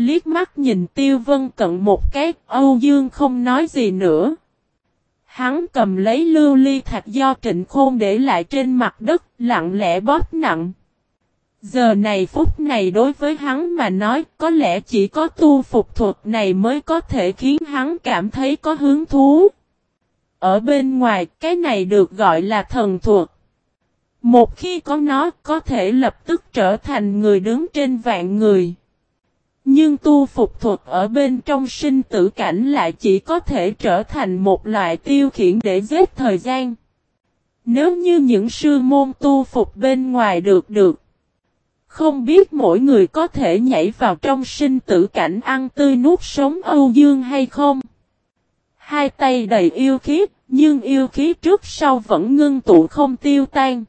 liếc mắt nhìn Tiêu Vân Cận một cái, Âu Dương không nói gì nữa. Hắn cầm lấy lưu ly thạch do trịnh khôn để lại trên mặt đất, lặng lẽ bóp nặng. Giờ này phút này đối với hắn mà nói có lẽ chỉ có tu phục thuật này mới có thể khiến hắn cảm thấy có hứng thú. Ở bên ngoài cái này được gọi là thần thuật. Một khi có nó có thể lập tức trở thành người đứng trên vạn người. Nhưng tu phục thuật ở bên trong sinh tử cảnh lại chỉ có thể trở thành một loại tiêu khiển để giết thời gian. Nếu như những sư môn tu phục bên ngoài được được. Không biết mỗi người có thể nhảy vào trong sinh tử cảnh ăn tươi nuốt sống Âu Dương hay không? Hai tay đầy yêu khí, nhưng yêu khí trước sau vẫn ngưng tụ không tiêu tan.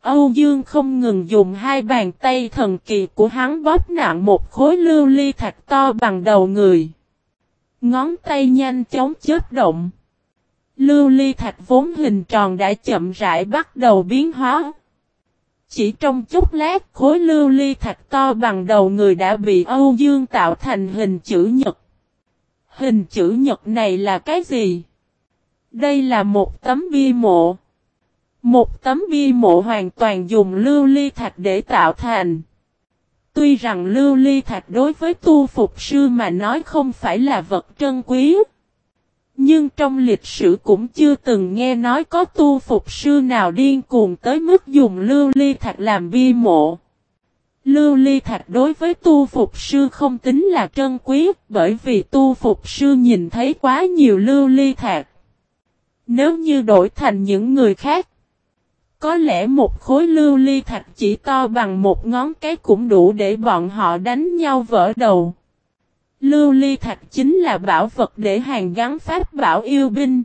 Âu Dương không ngừng dùng hai bàn tay thần kỳ của hắn bóp nặng một khối lưu ly thạch to bằng đầu người. Ngón tay nhanh chóng chớp động. Lưu ly thạch vốn hình tròn đã chậm rãi bắt đầu biến hóa. Chỉ trong chút lát, khối lưu ly thạch to bằng đầu người đã bị Âu Dương tạo thành hình chữ nhật. Hình chữ nhật này là cái gì? Đây là một tấm bia mộ. Một tấm bia mộ hoàn toàn dùng lưu ly thạch để tạo thành. Tuy rằng lưu ly thạch đối với tu phục sư mà nói không phải là vật trân quý. Nhưng trong lịch sử cũng chưa từng nghe nói có tu phục sư nào điên cuồng tới mức dùng lưu ly thạch làm bia mộ. Lưu ly thạch đối với tu phục sư không tính là trân quý bởi vì tu phục sư nhìn thấy quá nhiều lưu ly thạch. Nếu như đổi thành những người khác, có lẽ một khối lưu ly thạch chỉ to bằng một ngón cái cũng đủ để bọn họ đánh nhau vỡ đầu. Lưu ly thạch chính là bảo vật để hàng gắn pháp bảo yêu binh.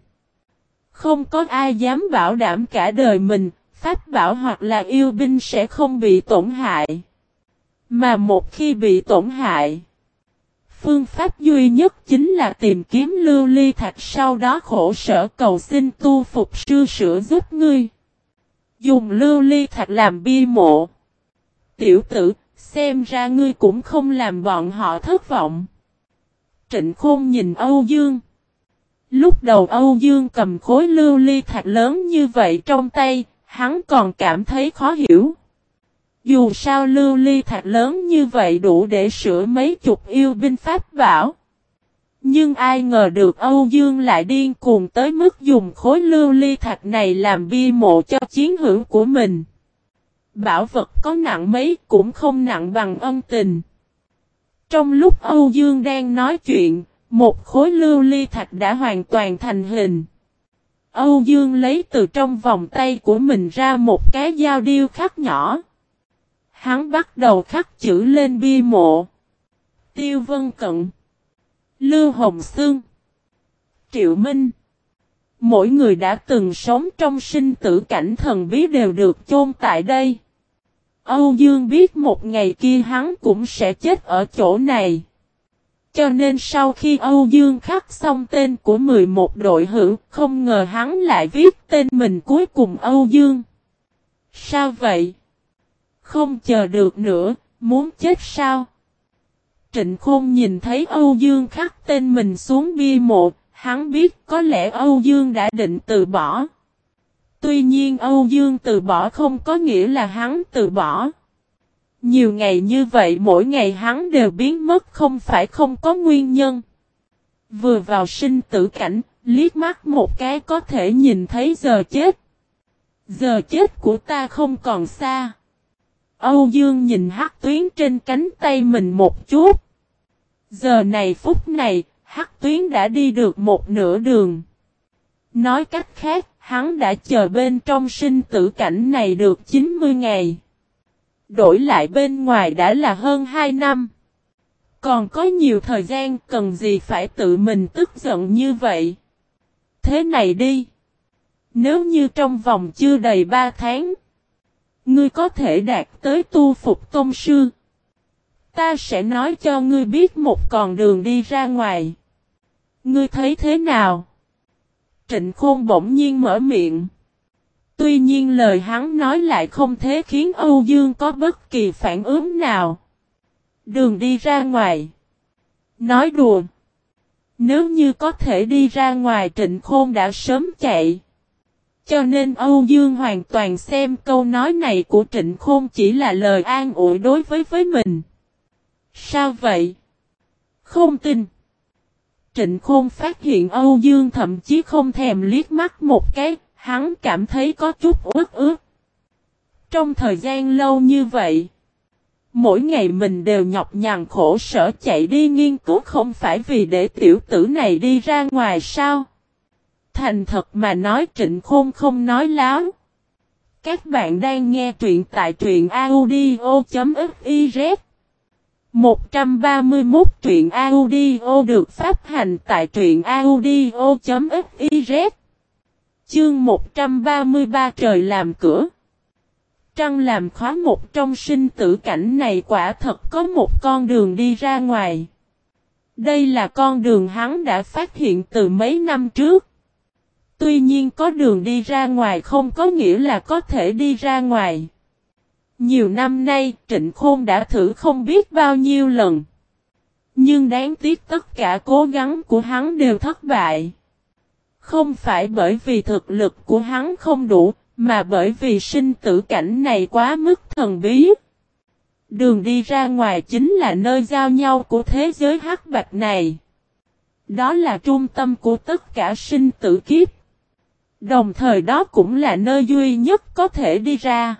Không có ai dám bảo đảm cả đời mình, pháp bảo hoặc là yêu binh sẽ không bị tổn hại. Mà một khi bị tổn hại, phương pháp duy nhất chính là tìm kiếm lưu ly thạch sau đó khổ sở cầu xin tu phục sư sửa giúp ngươi. Dùng lưu ly thạch làm bia mộ. Tiểu tử, xem ra ngươi cũng không làm bọn họ thất vọng. Trịnh Khôn nhìn Âu Dương. Lúc đầu Âu Dương cầm khối lưu ly thạch lớn như vậy trong tay, hắn còn cảm thấy khó hiểu. Dù sao lưu ly thạch lớn như vậy đủ để sửa mấy chục yêu binh pháp bảo. Nhưng ai ngờ được Âu Dương lại điên cuồng tới mức dùng khối lưu ly thạch này làm bia mộ cho chiến hữu của mình. Bảo vật có nặng mấy cũng không nặng bằng ân tình. Trong lúc Âu Dương đang nói chuyện, một khối lưu ly thạch đã hoàn toàn thành hình. Âu Dương lấy từ trong vòng tay của mình ra một cái dao điêu khắc nhỏ. Hắn bắt đầu khắc chữ lên bia mộ. Tiêu Vân Cận Lưu Hồng Sương Triệu Minh Mỗi người đã từng sống trong sinh tử cảnh thần bí đều được chôn tại đây. Âu Dương biết một ngày kia hắn cũng sẽ chết ở chỗ này. Cho nên sau khi Âu Dương khắc xong tên của 11 đội hữu, không ngờ hắn lại viết tên mình cuối cùng Âu Dương. Sao vậy? Không chờ được nữa, muốn chết sao? Trịnh Khôn nhìn thấy Âu Dương khắc tên mình xuống bia mộ, hắn biết có lẽ Âu Dương đã định từ bỏ. Tuy nhiên Âu Dương từ bỏ không có nghĩa là hắn từ bỏ. Nhiều ngày như vậy mỗi ngày hắn đều biến mất không phải không có nguyên nhân. Vừa vào sinh tử cảnh, liếc mắt một cái có thể nhìn thấy giờ chết. Giờ chết của ta không còn xa. Âu Dương nhìn hắc tuyến trên cánh tay mình một chút. Giờ này phút này, hắc tuyến đã đi được một nửa đường. Nói cách khác, hắn đã chờ bên trong sinh tử cảnh này được 90 ngày. Đổi lại bên ngoài đã là hơn 2 năm. Còn có nhiều thời gian cần gì phải tự mình tức giận như vậy. Thế này đi. Nếu như trong vòng chưa đầy 3 tháng, ngươi có thể đạt tới tu phục tôn sư. Ta sẽ nói cho ngươi biết một con đường đi ra ngoài. Ngươi thấy thế nào? Trịnh Khôn bỗng nhiên mở miệng. Tuy nhiên lời hắn nói lại không thế khiến Âu Dương có bất kỳ phản ứng nào. Đường đi ra ngoài. Nói đùa. Nếu như có thể đi ra ngoài, trịnh khôn đã sớm chạy. Cho nên Âu Dương hoàn toàn xem câu nói này của trịnh khôn chỉ là lời an ủi đối với với mình. Sao vậy? Không tin. Trịnh khôn phát hiện Âu Dương thậm chí không thèm liếc mắt một cái, hắn cảm thấy có chút ướt ướt. Trong thời gian lâu như vậy, mỗi ngày mình đều nhọc nhằn khổ sở chạy đi nghiên cứu không phải vì để tiểu tử này đi ra ngoài sao? Thành thật mà nói trịnh khôn không nói láo. Các bạn đang nghe truyện tại truyện audio.fiz 131 truyện audio được phát hành tại truyện audio.fiz Chương 133 trời làm cửa Trăng làm khóa một trong sinh tử cảnh này quả thật có một con đường đi ra ngoài. Đây là con đường hắn đã phát hiện từ mấy năm trước. Tuy nhiên có đường đi ra ngoài không có nghĩa là có thể đi ra ngoài. Nhiều năm nay Trịnh Khôn đã thử không biết bao nhiêu lần. Nhưng đáng tiếc tất cả cố gắng của hắn đều thất bại. Không phải bởi vì thực lực của hắn không đủ, mà bởi vì sinh tử cảnh này quá mức thần bí. Đường đi ra ngoài chính là nơi giao nhau của thế giới hắc bạch này. Đó là trung tâm của tất cả sinh tử kiếp. Đồng thời đó cũng là nơi duy nhất có thể đi ra.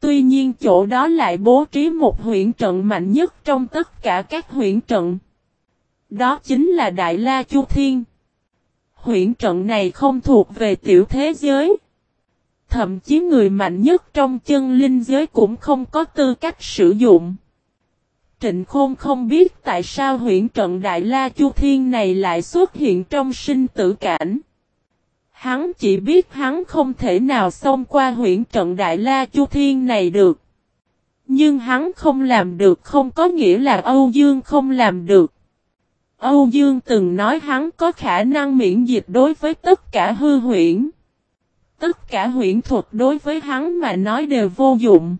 Tuy nhiên chỗ đó lại bố trí một huyện trận mạnh nhất trong tất cả các huyện trận. Đó chính là Đại La Chu Thiên. Huyện trận này không thuộc về tiểu thế giới. Thậm chí người mạnh nhất trong chân linh giới cũng không có tư cách sử dụng. Trịnh Khôn không biết tại sao huyện trận Đại La Chu Thiên này lại xuất hiện trong sinh tử cảnh. Hắn chỉ biết hắn không thể nào xông qua huyện trận Đại La Chu Thiên này được. Nhưng hắn không làm được không có nghĩa là Âu Dương không làm được. Âu Dương từng nói hắn có khả năng miễn dịch đối với tất cả hư huyễn. Tất cả huyễn thuật đối với hắn mà nói đều vô dụng.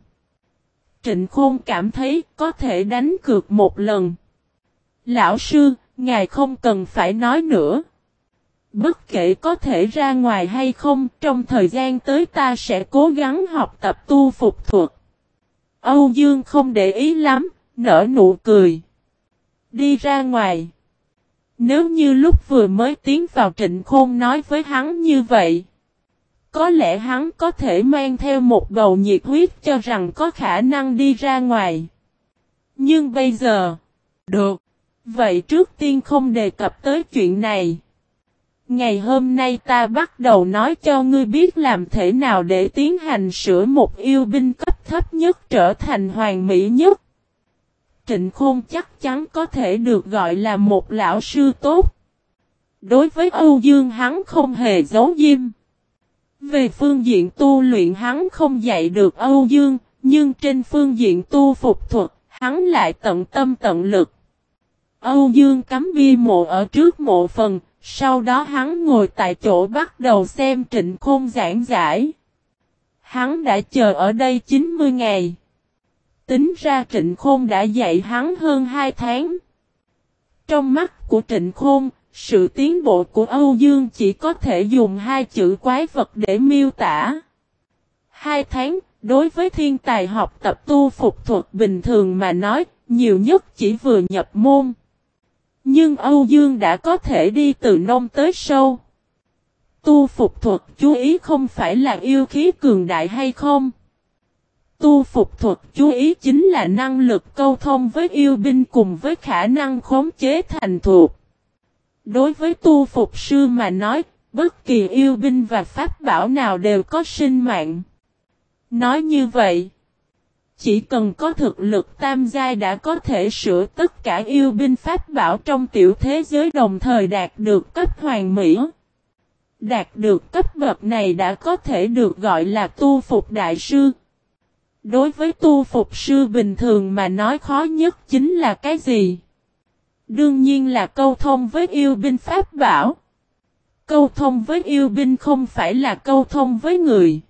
Trịnh Khôn cảm thấy có thể đánh cược một lần. Lão sư, ngài không cần phải nói nữa. Bất kể có thể ra ngoài hay không, trong thời gian tới ta sẽ cố gắng học tập tu phục thuật. Âu Dương không để ý lắm, nở nụ cười. Đi ra ngoài. Nếu như lúc vừa mới tiến vào trịnh khôn nói với hắn như vậy. Có lẽ hắn có thể mang theo một bầu nhiệt huyết cho rằng có khả năng đi ra ngoài. Nhưng bây giờ, được. Vậy trước tiên không đề cập tới chuyện này. Ngày hôm nay ta bắt đầu nói cho ngươi biết làm thế nào để tiến hành sửa một yêu binh cấp thấp nhất trở thành hoàng mỹ nhất. Trịnh Khôn chắc chắn có thể được gọi là một lão sư tốt. Đối với Âu Dương hắn không hề giấu diêm. Về phương diện tu luyện hắn không dạy được Âu Dương, nhưng trên phương diện tu phục thuật, hắn lại tận tâm tận lực. Âu Dương cắm bia mộ ở trước mộ phần, sau đó hắn ngồi tại chỗ bắt đầu xem trịnh khôn giảng giải. Hắn đã chờ ở đây 90 ngày. Tính ra trịnh khôn đã dạy hắn hơn 2 tháng. Trong mắt của trịnh khôn, sự tiến bộ của Âu Dương chỉ có thể dùng hai chữ quái vật để miêu tả. Hai tháng, đối với thiên tài học tập tu phục thuật bình thường mà nói, nhiều nhất chỉ vừa nhập môn. Nhưng Âu Dương đã có thể đi từ nông tới sâu. Tu phục thuật chú ý không phải là yêu khí cường đại hay không. Tu phục thuật chú ý chính là năng lực câu thông với yêu binh cùng với khả năng khống chế thành thuộc. Đối với tu phục sư mà nói, bất kỳ yêu binh và pháp bảo nào đều có sinh mạng. Nói như vậy, chỉ cần có thực lực tam giai đã có thể sửa tất cả yêu binh pháp bảo trong tiểu thế giới đồng thời đạt được cấp hoàng mỹ. Đạt được cấp bậc này đã có thể được gọi là tu phục đại sư. Đối với tu phục sư bình thường mà nói khó nhất chính là cái gì? Đương nhiên là câu thông với yêu binh pháp bảo. Câu thông với yêu binh không phải là câu thông với người.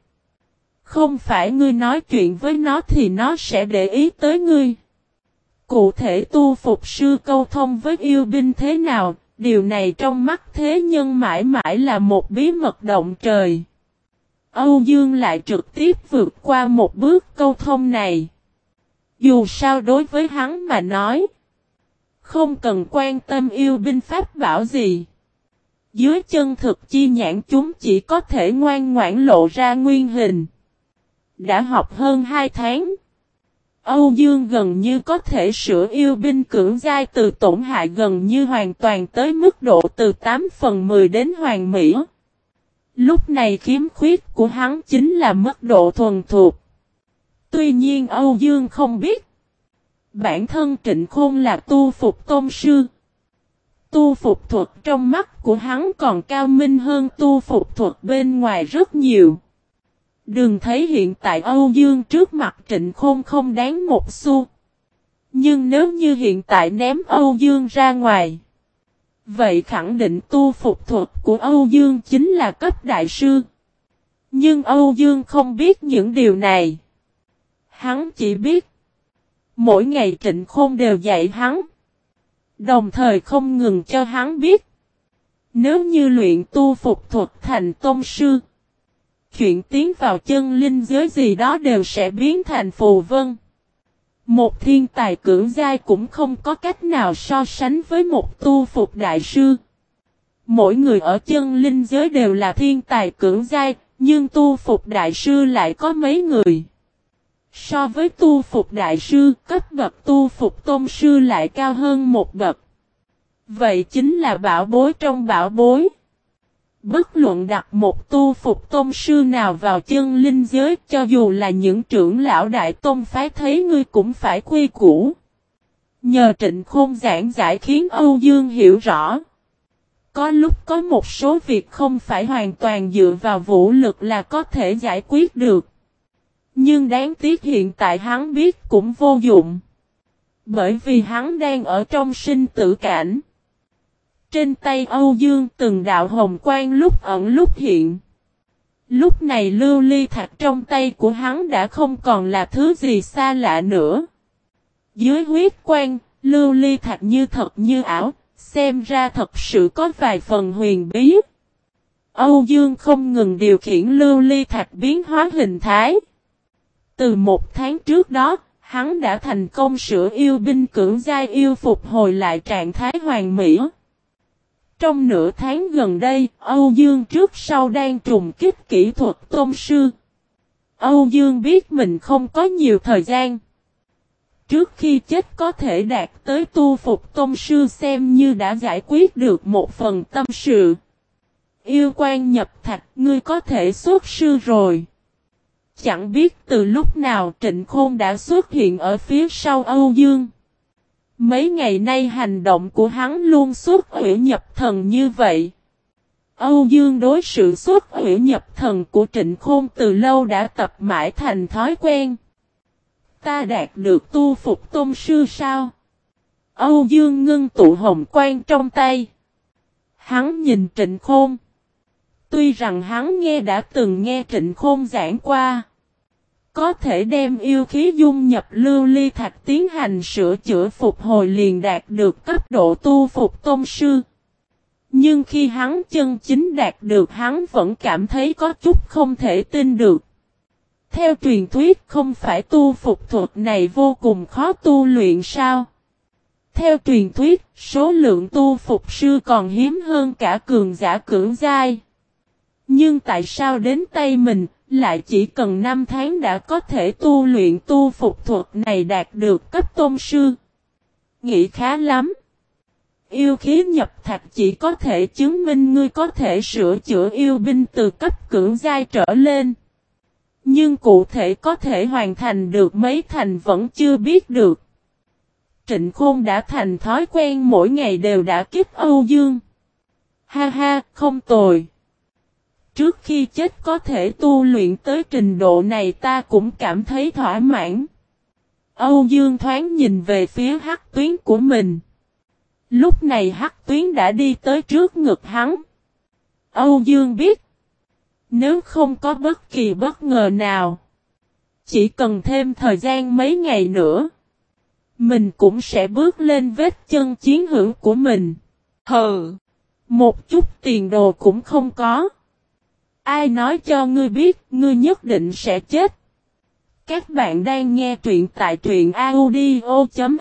Không phải ngươi nói chuyện với nó thì nó sẽ để ý tới ngươi. Cụ thể tu phục sư câu thông với yêu binh thế nào, điều này trong mắt thế nhân mãi mãi là một bí mật động trời. Âu Dương lại trực tiếp vượt qua một bước câu thông này. Dù sao đối với hắn mà nói, không cần quan tâm yêu binh pháp bảo gì. Dưới chân thực chi nhãn chúng chỉ có thể ngoan ngoãn lộ ra nguyên hình. Đã học hơn 2 tháng. Âu Dương gần như có thể sửa yêu binh cưỡng giai từ tổn hại gần như hoàn toàn tới mức độ từ 8 phần 10 đến hoàn mỹ. Lúc này khiếm khuyết của hắn chính là mức độ thuần thuộc. Tuy nhiên Âu Dương không biết. Bản thân Trịnh Khôn là tu phục tôn sư. Tu phục thuật trong mắt của hắn còn cao minh hơn tu phục thuật bên ngoài rất nhiều. Đừng thấy hiện tại Âu Dương trước mặt Trịnh Khôn không đáng một xu. Nhưng nếu như hiện tại ném Âu Dương ra ngoài. Vậy khẳng định tu phục thuật của Âu Dương chính là cấp đại sư. Nhưng Âu Dương không biết những điều này. Hắn chỉ biết. Mỗi ngày trịnh khôn đều dạy hắn. Đồng thời không ngừng cho hắn biết. Nếu như luyện tu phục thuật thành tôn sư. Chuyện tiến vào chân linh giới gì đó đều sẽ biến thành phù vân. Một thiên tài cưỡng giai cũng không có cách nào so sánh với một tu phục đại sư. Mỗi người ở chân linh giới đều là thiên tài cưỡng giai, nhưng tu phục đại sư lại có mấy người. So với tu phục đại sư, cấp bậc tu phục tôn sư lại cao hơn một bậc. Vậy chính là bảo bối trong bảo bối. Bất luận đặt một tu phục tôn sư nào vào chân linh giới, cho dù là những trưởng lão đại tôn phái thấy ngươi cũng phải quy củ. Nhờ trịnh khôn giảng giải khiến Âu Dương hiểu rõ. Có lúc có một số việc không phải hoàn toàn dựa vào vũ lực là có thể giải quyết được. Nhưng đáng tiếc hiện tại hắn biết cũng vô dụng. Bởi vì hắn đang ở trong sinh tử cảnh. Trên tay Âu Dương từng đạo hồng quang lúc ẩn lúc hiện. Lúc này lưu ly thạch trong tay của hắn đã không còn là thứ gì xa lạ nữa. Dưới huyết quang, lưu ly thạch như thật như ảo, xem ra thật sự có vài phần huyền bí. Âu Dương không ngừng điều khiển lưu ly thạch biến hóa hình thái. Từ một tháng trước đó, hắn đã thành công sửa yêu binh cưỡng giai yêu phục hồi lại trạng thái hoàn mỹ. Trong nửa tháng gần đây, Âu Dương trước sau đang trùng kích kỹ thuật tôn sư. Âu Dương biết mình không có nhiều thời gian. Trước khi chết có thể đạt tới tu phục tôn sư xem như đã giải quyết được một phần tâm sự. Yêu quan nhập thạch ngươi có thể xuất sư rồi. Chẳng biết từ lúc nào Trịnh Khôn đã xuất hiện ở phía sau Âu Dương. Mấy ngày nay hành động của hắn luôn xuất hủy nhập thần như vậy. Âu Dương đối sự xuất hủy nhập thần của Trịnh Khôn từ lâu đã tập mãi thành thói quen. Ta đạt được tu phục tôn sư sao? Âu Dương ngưng tụ hồng quang trong tay. Hắn nhìn Trịnh Khôn. Tuy rằng hắn nghe đã từng nghe Trịnh Khôn giảng qua. Có thể đem yêu khí dung nhập lưu ly thạch tiến hành sửa chữa phục hồi liền đạt được cấp độ tu phục tôn sư. Nhưng khi hắn chân chính đạt được hắn vẫn cảm thấy có chút không thể tin được. Theo truyền thuyết không phải tu phục thuật này vô cùng khó tu luyện sao? Theo truyền thuyết, số lượng tu phục sư còn hiếm hơn cả cường giả cưỡng giai. Nhưng tại sao đến tay mình, lại chỉ cần 5 tháng đã có thể tu luyện tu phục thuật này đạt được cấp tôn sư. Nghĩ khá lắm. Yêu khí nhập thạch chỉ có thể chứng minh ngươi có thể sửa chữa yêu binh từ cấp cưỡng giai trở lên. Nhưng cụ thể có thể hoàn thành được mấy thành vẫn chưa biết được. Trịnh Khôn đã thành thói quen mỗi ngày đều đã kiếp Âu Dương. Ha ha, không tồi trước khi chết có thể tu luyện tới trình độ này ta cũng cảm thấy thỏa mãn. Âu Dương thoáng nhìn về phía hắc tuyến của mình. Lúc này hắc tuyến đã đi tới trước ngực hắn. Âu Dương biết. Nếu không có bất kỳ bất ngờ nào. Chỉ cần thêm thời gian mấy ngày nữa. mình cũng sẽ bước lên vết chân chiến hữu của mình. Hờ. một chút tiền đồ cũng không có. Ai nói cho ngươi biết, ngươi nhất định sẽ chết. Các bạn đang nghe truyện tại truyện audio.fiz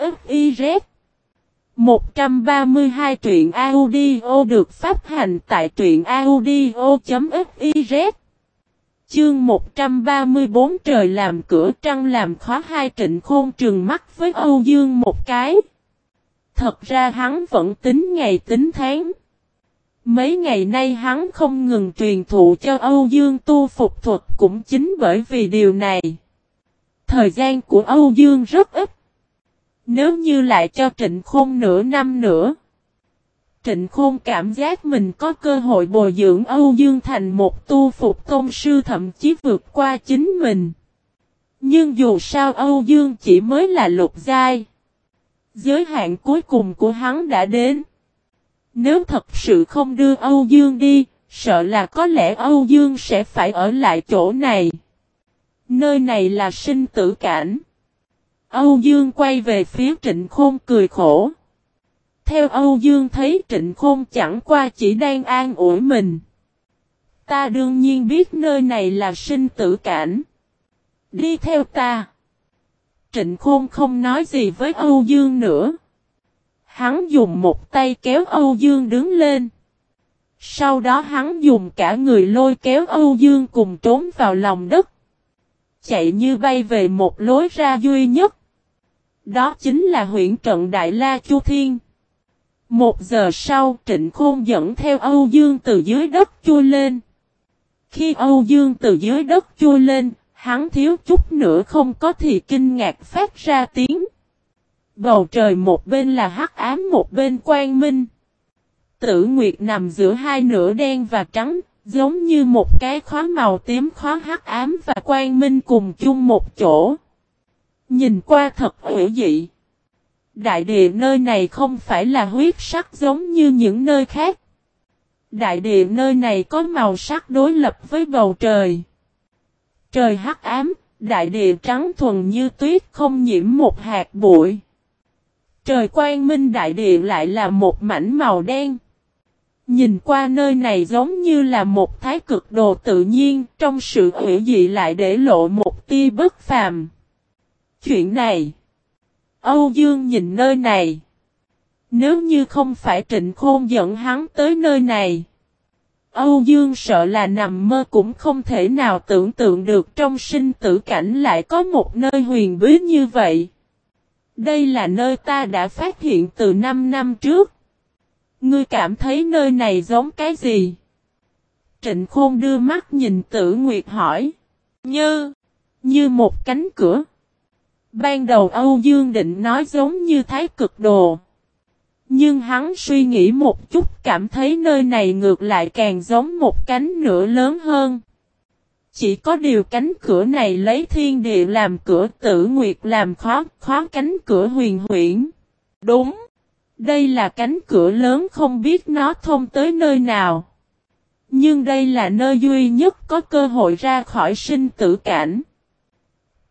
132 truyện audio được phát hành tại truyện audio.fiz Chương 134 trời làm cửa trăng làm khóa hai trịnh khôn trừng mắt với Âu Dương một cái. Thật ra hắn vẫn tính ngày tính tháng. Mấy ngày nay hắn không ngừng truyền thụ cho Âu Dương tu phục thuật cũng chính bởi vì điều này. Thời gian của Âu Dương rất ít. Nếu như lại cho Trịnh Khôn nửa năm nữa. Trịnh Khôn cảm giác mình có cơ hội bồi dưỡng Âu Dương thành một tu phục tôn sư thậm chí vượt qua chính mình. Nhưng dù sao Âu Dương chỉ mới là lục giai. Giới hạn cuối cùng của hắn đã đến. Nếu thật sự không đưa Âu Dương đi, sợ là có lẽ Âu Dương sẽ phải ở lại chỗ này. Nơi này là sinh tử cảnh. Âu Dương quay về phía Trịnh Khôn cười khổ. Theo Âu Dương thấy Trịnh Khôn chẳng qua chỉ đang an ủi mình. Ta đương nhiên biết nơi này là sinh tử cảnh. Đi theo ta. Trịnh Khôn không nói gì với Âu Dương nữa. Hắn dùng một tay kéo Âu Dương đứng lên. Sau đó hắn dùng cả người lôi kéo Âu Dương cùng trốn vào lòng đất. Chạy như bay về một lối ra duy nhất. Đó chính là huyện trận Đại La Chu Thiên. Một giờ sau Trịnh Khôn dẫn theo Âu Dương từ dưới đất chui lên. Khi Âu Dương từ dưới đất chui lên, hắn thiếu chút nữa không có thì kinh ngạc phát ra tiếng. Bầu trời một bên là hắc ám một bên quang minh. Tử Nguyệt nằm giữa hai nửa đen và trắng, giống như một cái khóa màu tím khóa hắc ám và quang minh cùng chung một chỗ. Nhìn qua thật hữu dị. Đại địa nơi này không phải là huyết sắc giống như những nơi khác. Đại địa nơi này có màu sắc đối lập với bầu trời. Trời hắc ám, đại địa trắng thuần như tuyết không nhiễm một hạt bụi. Trời quang minh đại địa lại là một mảnh màu đen. Nhìn qua nơi này giống như là một thái cực đồ tự nhiên, trong sự hữu dị lại để lộ một tia bất phàm. Chuyện này, Âu Dương nhìn nơi này. Nếu như không phải trịnh khôn dẫn hắn tới nơi này, Âu Dương sợ là nằm mơ cũng không thể nào tưởng tượng được trong sinh tử cảnh lại có một nơi huyền bí như vậy. Đây là nơi ta đã phát hiện từ 5 năm trước. Ngươi cảm thấy nơi này giống cái gì? Trịnh Khôn đưa mắt nhìn Tử Nguyệt hỏi. Như, như một cánh cửa. Ban đầu Âu Dương định nói giống như thái cực đồ. Nhưng hắn suy nghĩ một chút cảm thấy nơi này ngược lại càng giống một cánh nửa lớn hơn. Chỉ có điều cánh cửa này lấy thiên địa làm cửa tử nguyệt làm khó, khó cánh cửa huyền huyễn. Đúng. Đây là cánh cửa lớn không biết nó thông tới nơi nào. Nhưng đây là nơi duy nhất có cơ hội ra khỏi sinh tử cảnh.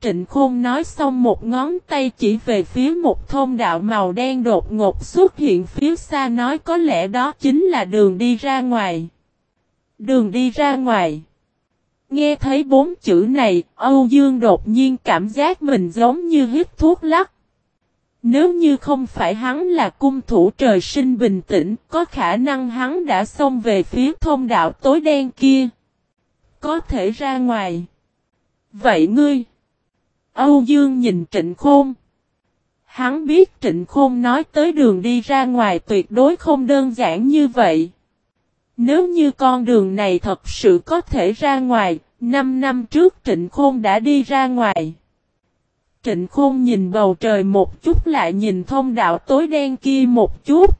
Trịnh Khôn nói xong một ngón tay chỉ về phía một thôn đạo màu đen đột ngột xuất hiện phía xa nói có lẽ đó chính là đường đi ra ngoài. Đường đi ra ngoài. Nghe thấy bốn chữ này, Âu Dương đột nhiên cảm giác mình giống như hít thuốc lắc. Nếu như không phải hắn là cung thủ trời sinh bình tĩnh, có khả năng hắn đã xông về phía thông đạo tối đen kia. Có thể ra ngoài. Vậy ngươi? Âu Dương nhìn Trịnh Khôn. Hắn biết Trịnh Khôn nói tới đường đi ra ngoài tuyệt đối không đơn giản như vậy. Nếu như con đường này thật sự có thể ra ngoài, 5 năm trước Trịnh Khôn đã đi ra ngoài. Trịnh Khôn nhìn bầu trời một chút lại nhìn thông đạo tối đen kia một chút.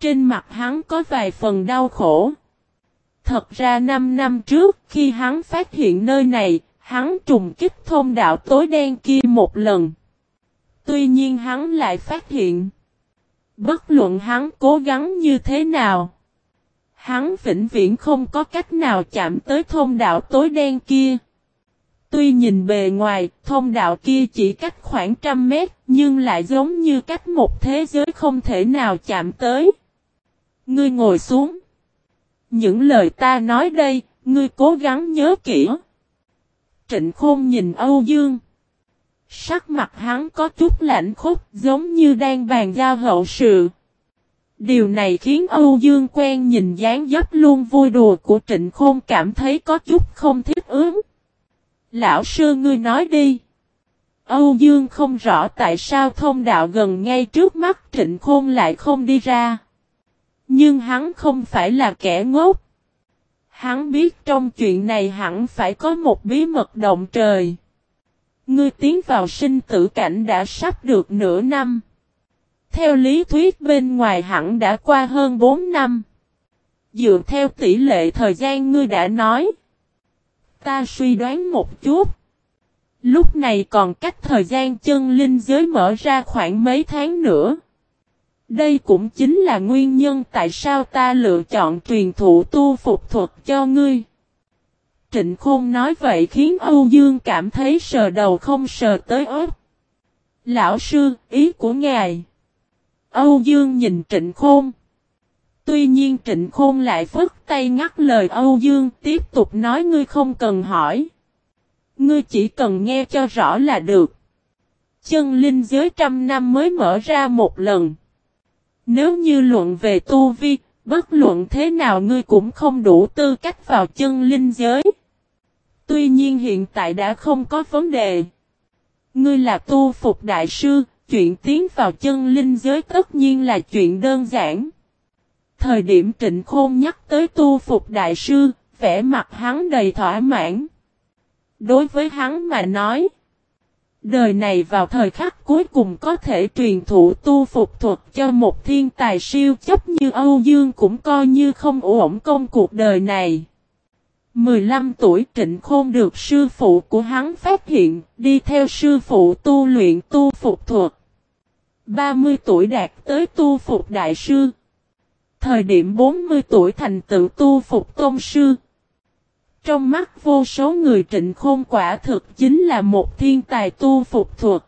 Trên mặt hắn có vài phần đau khổ. Thật ra 5 năm trước khi hắn phát hiện nơi này, hắn trùng kích thông đạo tối đen kia một lần. Tuy nhiên hắn lại phát hiện. Bất luận hắn cố gắng như thế nào. Hắn vĩnh viễn không có cách nào chạm tới thông đạo tối đen kia. Tuy nhìn bề ngoài, thông đạo kia chỉ cách khoảng trăm mét, nhưng lại giống như cách một thế giới không thể nào chạm tới. Ngươi ngồi xuống. Những lời ta nói đây, ngươi cố gắng nhớ kỹ. Trịnh Khôn nhìn Âu Dương. Sắc mặt hắn có chút lạnh khúc giống như đang bàn giao hậu sự. Điều này khiến Âu Dương quen nhìn dáng dấp luôn vui đùa của Trịnh Khôn cảm thấy có chút không thiết ứng. Lão sư, ngươi nói đi. Âu Dương không rõ tại sao thông đạo gần ngay trước mắt Trịnh Khôn lại không đi ra. Nhưng hắn không phải là kẻ ngốc. Hắn biết trong chuyện này hẳn phải có một bí mật động trời. Ngươi tiến vào sinh tử cảnh đã sắp được nửa năm. Theo lý thuyết bên ngoài hẳn đã qua hơn 4 năm. Dựa theo tỷ lệ thời gian ngươi đã nói. Ta suy đoán một chút. Lúc này còn cách thời gian chân linh giới mở ra khoảng mấy tháng nữa. Đây cũng chính là nguyên nhân tại sao ta lựa chọn truyền thụ tu phục thuật cho ngươi. Trịnh Khôn nói vậy khiến Âu Dương cảm thấy sờ đầu không sờ tới ớt. Lão sư, ý của ngài. Âu Dương nhìn Trịnh Khôn. Tuy nhiên Trịnh Khôn lại phức tay ngắt lời Âu Dương tiếp tục nói ngươi không cần hỏi. Ngươi chỉ cần nghe cho rõ là được. Chân linh giới trăm năm mới mở ra một lần. Nếu như luận về tu vi, bất luận thế nào ngươi cũng không đủ tư cách vào chân linh giới. Tuy nhiên hiện tại đã không có vấn đề. Ngươi là tu phục đại sư, chuyện tiến vào chân linh giới tất nhiên là chuyện đơn giản. Thời điểm trịnh khôn nhắc tới tu phục đại sư, vẻ mặt hắn đầy thỏa mãn. Đối với hắn mà nói, đời này vào thời khắc cuối cùng có thể truyền thụ tu phục thuật cho một thiên tài siêu chấp như Âu Dương cũng coi như không ổn công cuộc đời này. 15 tuổi Trịnh Khôn được sư phụ của hắn phát hiện, đi theo sư phụ tu luyện tu phục thuật. 30 tuổi đạt tới tu phục đại sư. Thời điểm 40 tuổi thành tựu tu phục tôn sư. Trong mắt vô số người trịnh khôn quả thực chính là một thiên tài tu phục thuật.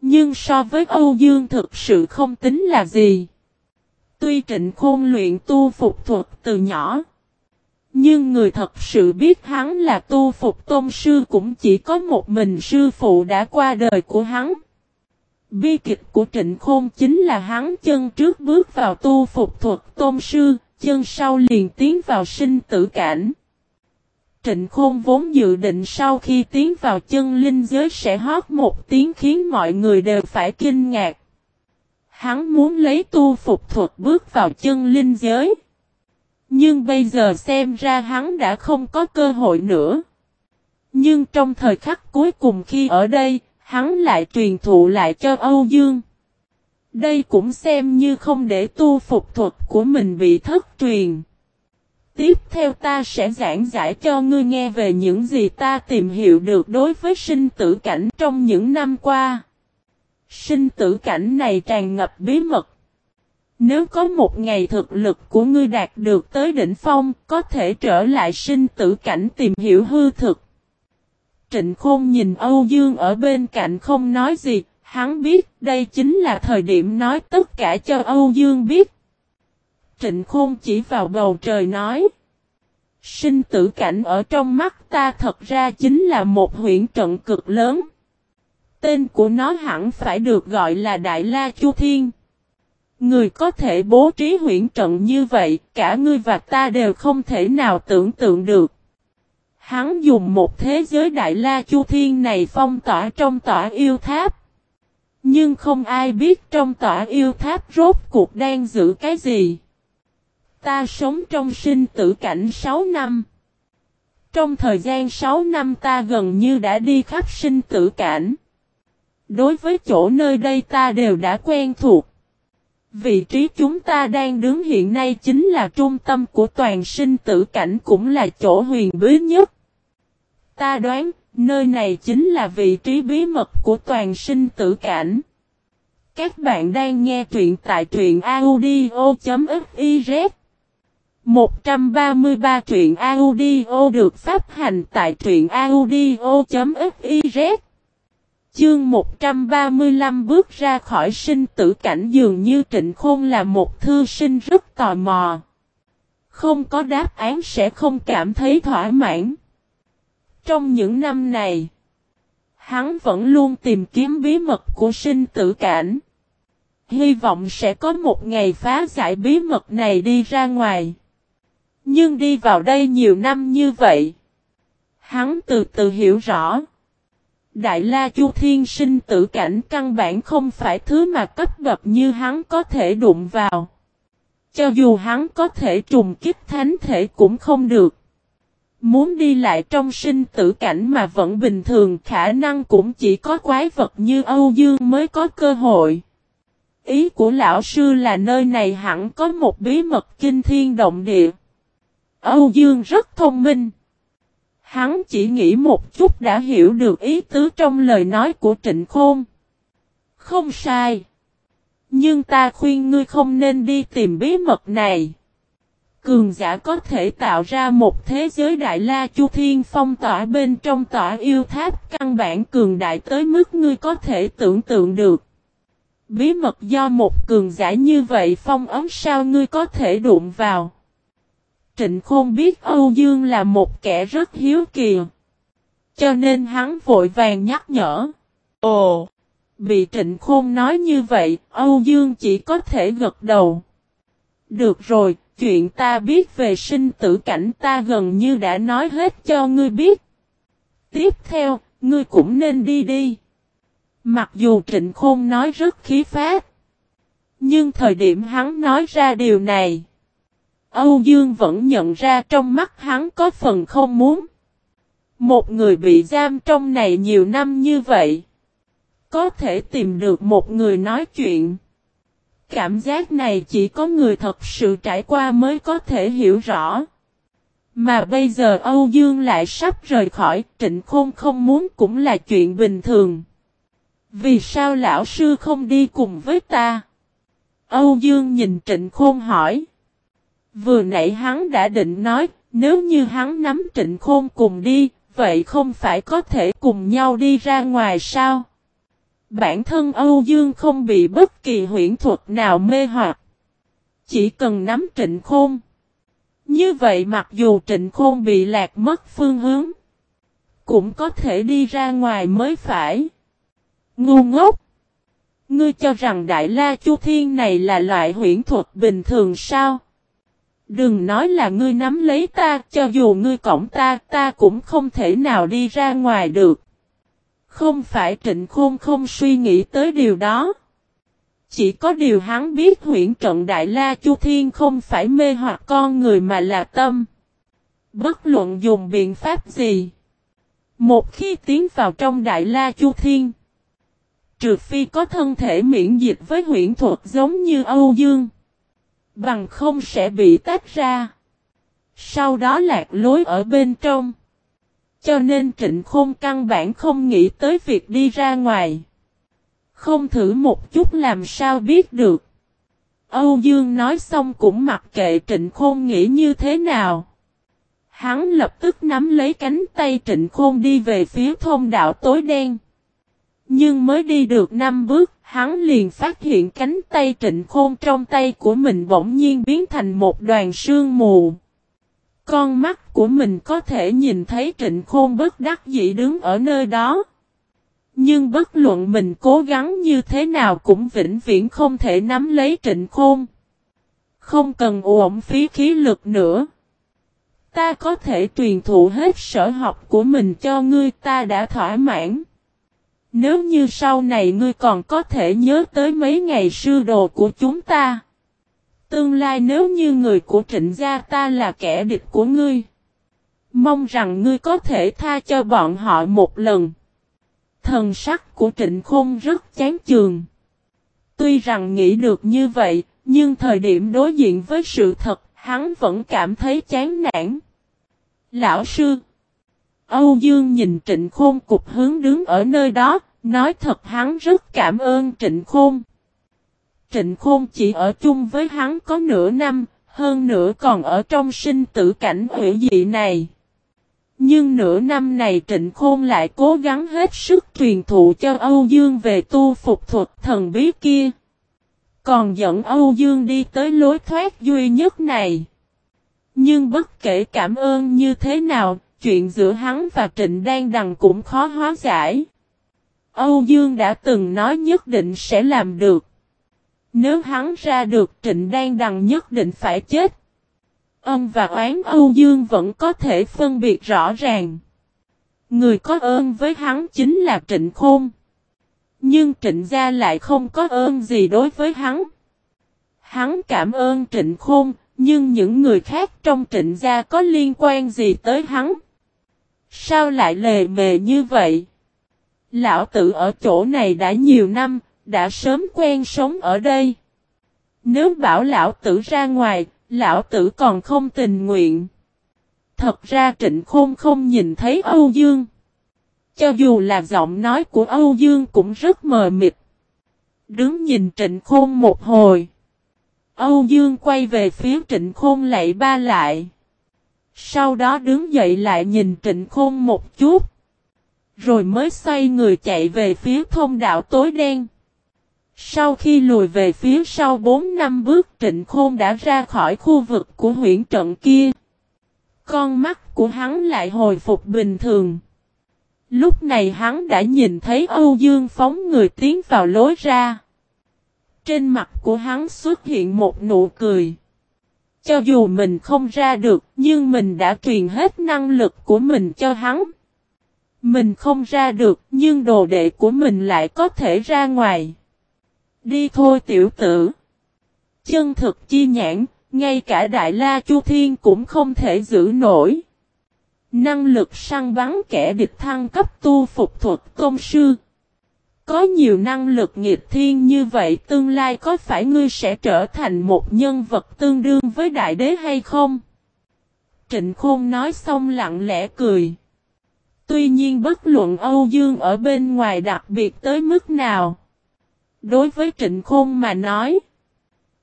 Nhưng so với Âu Dương thực sự không tính là gì. Tuy trịnh khôn luyện tu phục thuật từ nhỏ. Nhưng người thật sự biết hắn là tu phục tôn sư cũng chỉ có một mình sư phụ đã qua đời của hắn. Bi kịch của trịnh khôn chính là hắn chân trước bước vào tu phục thuật tôn sư, chân sau liền tiến vào sinh tử cảnh. Trịnh Khôn vốn dự định sau khi tiến vào chân linh giới sẽ hót một tiếng khiến mọi người đều phải kinh ngạc. Hắn muốn lấy tu phục thuật bước vào chân linh giới. Nhưng bây giờ xem ra hắn đã không có cơ hội nữa. Nhưng trong thời khắc cuối cùng khi ở đây, hắn lại truyền thụ lại cho Âu Dương. Đây cũng xem như không để tu phục thuật của mình bị thất truyền. Tiếp theo ta sẽ giảng giải cho ngươi nghe về những gì ta tìm hiểu được đối với sinh tử cảnh trong những năm qua. Sinh tử cảnh này tràn ngập bí mật. Nếu có một ngày thực lực của ngươi đạt được tới đỉnh phong, có thể trở lại sinh tử cảnh tìm hiểu hư thực. Trịnh Khôn nhìn Âu Dương ở bên cạnh không nói gì, hắn biết đây chính là thời điểm nói tất cả cho Âu Dương biết. Trịnh Khôn chỉ vào bầu trời nói. Sinh tử cảnh ở trong mắt ta thật ra chính là một huyện trận cực lớn. Tên của nó hẳn phải được gọi là Đại La Chu Thiên. Người có thể bố trí huyện trận như vậy, cả ngươi và ta đều không thể nào tưởng tượng được. Hắn dùng một thế giới Đại La Chu Thiên này phong tỏa trong tỏa yêu tháp. Nhưng không ai biết trong tỏa yêu tháp rốt cuộc đang giữ cái gì. Ta sống trong sinh tử cảnh 6 năm. Trong thời gian 6 năm ta gần như đã đi khắp sinh tử cảnh. Đối với chỗ nơi đây ta đều đã quen thuộc. Vị trí chúng ta đang đứng hiện nay chính là trung tâm của toàn sinh tử cảnh cũng là chỗ huyền bí nhất. Ta đoán, nơi này chính là vị trí bí mật của toàn sinh tử cảnh. Các bạn đang nghe truyện tại truyện audio.fiz 133 truyện audio được phát hành tại truyện audio.fiz Chương 135 bước ra khỏi sinh tử cảnh dường như Trịnh Khôn là một thư sinh rất tò mò. Không có đáp án sẽ không cảm thấy thỏa mãn. Trong những năm này, hắn vẫn luôn tìm kiếm bí mật của sinh tử cảnh. Hy vọng sẽ có một ngày phá giải bí mật này đi ra ngoài. Nhưng đi vào đây nhiều năm như vậy. Hắn từ từ hiểu rõ. Đại La Chu Thiên sinh tử cảnh căn bản không phải thứ mà cấp bậc như hắn có thể đụng vào. Cho dù hắn có thể trùng kích thánh thể cũng không được. Muốn đi lại trong sinh tử cảnh mà vẫn bình thường, khả năng cũng chỉ có quái vật như Âu Dương mới có cơ hội. Ý của lão sư là nơi này hẳn có một bí mật kinh thiên động địa. Âu Dương rất thông minh. Hắn chỉ nghĩ một chút đã hiểu được ý tứ trong lời nói của Trịnh Khôn. Không sai. Nhưng ta khuyên ngươi không nên đi tìm bí mật này. Cường giả có thể tạo ra một thế giới đại la chu thiên phong tỏa bên trong tỏa yêu tháp căn bản cường đại tới mức ngươi có thể tưởng tượng được. Bí mật do một cường giả như vậy phong ấm sao ngươi có thể đụng vào. Trịnh Khôn biết Âu Dương là một kẻ rất hiếu kỳ. Cho nên hắn vội vàng nhắc nhở. Ồ! Bị Trịnh Khôn nói như vậy, Âu Dương chỉ có thể gật đầu. Được rồi, chuyện ta biết về sinh tử cảnh ta gần như đã nói hết cho ngươi biết. Tiếp theo, ngươi cũng nên đi đi. Mặc dù Trịnh Khôn nói rất khí phát. Nhưng thời điểm hắn nói ra điều này. Âu Dương vẫn nhận ra trong mắt hắn có phần không muốn. Một người bị giam trong này nhiều năm như vậy. Có thể tìm được một người nói chuyện. Cảm giác này chỉ có người thật sự trải qua mới có thể hiểu rõ. Mà bây giờ Âu Dương lại sắp rời khỏi, trịnh khôn không muốn cũng là chuyện bình thường. Vì sao lão sư không đi cùng với ta? Âu Dương nhìn trịnh khôn hỏi. Vừa nãy hắn đã định nói, nếu như hắn nắm trịnh khôn cùng đi, vậy không phải có thể cùng nhau đi ra ngoài sao? Bản thân Âu Dương không bị bất kỳ huyễn thuật nào mê hoặc. Chỉ cần nắm trịnh khôn. Như vậy mặc dù trịnh khôn bị lạc mất phương hướng, cũng có thể đi ra ngoài mới phải. Ngu ngốc! Ngươi cho rằng Đại La Chu Thiên này là loại huyễn thuật bình thường sao? Đừng nói là ngươi nắm lấy ta, cho dù ngươi cổng ta, ta cũng không thể nào đi ra ngoài được. Không phải trịnh khôn không suy nghĩ tới điều đó. Chỉ có điều hắn biết huyện trận Đại La Chu Thiên không phải mê hoặc con người mà là tâm. Bất luận dùng biện pháp gì. Một khi tiến vào trong Đại La Chu Thiên. Trừ phi có thân thể miễn dịch với huyện thuật giống như Âu Dương. Bằng không sẽ bị tách ra. Sau đó lạc lối ở bên trong. Cho nên trịnh khôn căn bản không nghĩ tới việc đi ra ngoài. Không thử một chút làm sao biết được. Âu Dương nói xong cũng mặc kệ trịnh khôn nghĩ như thế nào. Hắn lập tức nắm lấy cánh tay trịnh khôn đi về phía thôn đạo tối đen. Nhưng mới đi được năm bước, hắn liền phát hiện cánh tay trịnh khôn trong tay của mình bỗng nhiên biến thành một đoàn sương mù. Con mắt của mình có thể nhìn thấy trịnh khôn bất đắc dĩ đứng ở nơi đó. Nhưng bất luận mình cố gắng như thế nào cũng vĩnh viễn không thể nắm lấy trịnh khôn. Không cần uổng phí khí lực nữa. Ta có thể truyền thụ hết sở học của mình cho ngươi, ta đã thỏa mãn. Nếu như sau này ngươi còn có thể nhớ tới mấy ngày sư đồ của chúng ta. Tương lai nếu như người của trịnh gia ta là kẻ địch của ngươi. Mong rằng ngươi có thể tha cho bọn họ một lần. Thần sắc của trịnh khôn rất chán chường. Tuy rằng nghĩ được như vậy, nhưng thời điểm đối diện với sự thật, hắn vẫn cảm thấy chán nản. Lão sư Âu Dương nhìn trịnh khôn cục hướng đứng ở nơi đó, nói thật hắn rất cảm ơn trịnh khôn. Trịnh Khôn chỉ ở chung với hắn có nửa năm, Hơn nữa còn ở trong sinh tử cảnh hủy dị này. Nhưng nửa năm này Trịnh Khôn lại cố gắng hết sức truyền thụ cho Âu Dương về tu phục thuật thần bí kia. Còn dẫn Âu Dương đi tới lối thoát duy nhất này. Nhưng bất kể cảm ơn như thế nào, chuyện giữa hắn và Trịnh Đan Đằng cũng khó hóa giải. Âu Dương đã từng nói nhất định sẽ làm được. Nếu hắn ra được Trịnh Đan Đằng nhất định phải chết. Ân và oán Âu Dương vẫn có thể phân biệt rõ ràng. Người có ơn với hắn chính là Trịnh Khôn. Nhưng Trịnh Gia lại không có ơn gì đối với hắn. Hắn cảm ơn Trịnh Khôn, nhưng những người khác trong Trịnh Gia có liên quan gì tới hắn? Sao lại lề mề như vậy? Lão tử ở chỗ này đã nhiều năm, đã sớm quen sống ở đây. Nếu bảo lão tử ra ngoài, lão tử còn không tình nguyện. Thật ra Trịnh Khôn không nhìn thấy Âu Dương. Cho dù là giọng nói của Âu Dương cũng rất mờ mịt. Đứng nhìn Trịnh Khôn một hồi. Âu Dương quay về phía Trịnh Khôn lạy ba lại. Sau đó đứng dậy lại nhìn Trịnh Khôn một chút. Rồi mới xoay người chạy về phía thông đạo tối đen. Sau khi lùi về phía sau 4 năm bước, Trịnh Khôn đã ra khỏi khu vực của huyện trận kia. Con mắt của hắn lại hồi phục bình thường. Lúc này hắn đã nhìn thấy Âu Dương phóng người tiến vào lối ra. Trên mặt của hắn xuất hiện một nụ cười. Cho dù mình không ra được, nhưng mình đã truyền hết năng lực của mình cho hắn. Mình không ra được, nhưng đồ đệ của mình lại có thể ra ngoài. Đi thôi tiểu tử. Chân thực chi nhãn, ngay cả Đại La Chu Thiên cũng không thể giữ nổi. Năng lực săn bắn kẻ địch thăng cấp tu phục thuật công sư. Có nhiều năng lực nghịch thiên như vậy tương lai có phải ngươi sẽ trở thành một nhân vật tương đương với đại đế hay không? Trịnh Khôn nói xong lặng lẽ cười. Tuy nhiên bất luận Âu Dương ở bên ngoài đặc biệt tới mức nào. Đối với Trịnh Khôn mà nói.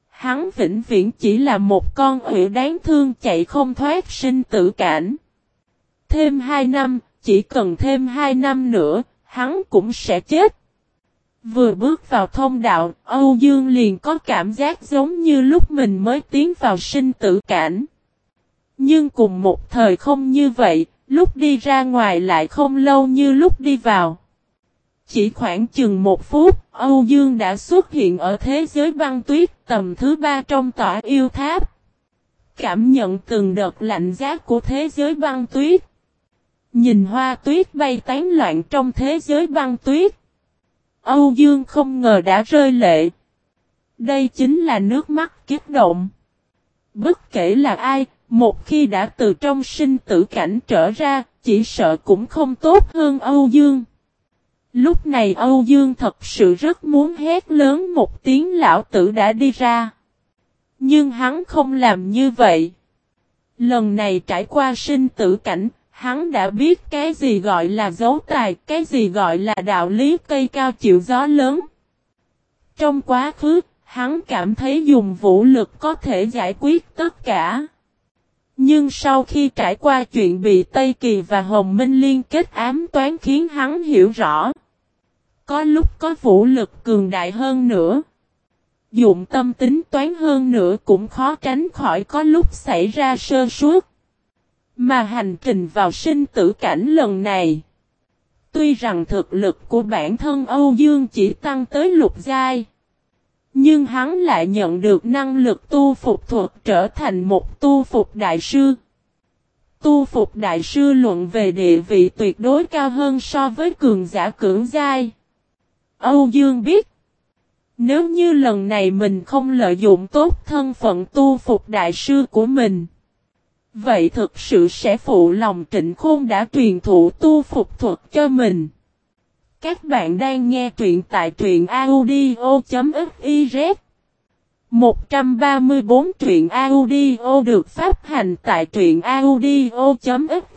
Hắn vĩnh viễn chỉ là một con ủy đáng thương chạy không thoát sinh tử cảnh. Thêm hai năm, chỉ cần thêm hai năm nữa, hắn cũng sẽ chết. Vừa bước vào thông đạo, Âu Dương liền có cảm giác giống như lúc mình mới tiến vào sinh tử cảnh. Nhưng cùng một thời không như vậy, lúc đi ra ngoài lại không lâu như lúc đi vào. Chỉ khoảng chừng một phút, Âu Dương đã xuất hiện ở thế giới băng tuyết tầm thứ ba trong tỏa yêu tháp. Cảm nhận từng đợt lạnh giá của thế giới băng tuyết. Nhìn hoa tuyết bay tán loạn trong thế giới băng tuyết. Âu Dương không ngờ đã rơi lệ. Đây chính là nước mắt kiếp động. Bất kể là ai, một khi đã từ trong sinh tử cảnh trở ra, chỉ sợ cũng không tốt hơn Âu Dương. Lúc này Âu Dương thật sự rất muốn hét lớn một tiếng lão tử đã đi ra. Nhưng hắn không làm như vậy. Lần này trải qua sinh tử cảnh, hắn đã biết cái gì gọi là dấu tài, cái gì gọi là đạo lý cây cao chịu gió lớn. Trong quá khứ, hắn cảm thấy dùng vũ lực có thể giải quyết tất cả. Nhưng sau khi trải qua chuyện bị Tây Kỳ và Hồng Minh liên kết ám toán khiến hắn hiểu rõ. Có lúc có vũ lực cường đại hơn nữa. Dụng tâm tính toán hơn nữa cũng khó tránh khỏi có lúc xảy ra sơ suất. Mà hành trình vào sinh tử cảnh lần này. Tuy rằng thực lực của bản thân Âu Dương chỉ tăng tới lục giai. Nhưng hắn lại nhận được năng lực tu phục thuật trở thành một tu phục đại sư. Tu phục đại sư luận về địa vị tuyệt đối cao hơn so với cường giả cưỡng giai. Âu Dương biết. Nếu như lần này mình không lợi dụng tốt thân phận tu phục đại sư của mình. Vậy thực sự sẽ phụ lòng trịnh khôn đã truyền thụ tu phục thuật cho mình. Các bạn đang nghe truyện tại truyện audio.fiz 134 truyện audio được phát hành tại truyện audio.fiz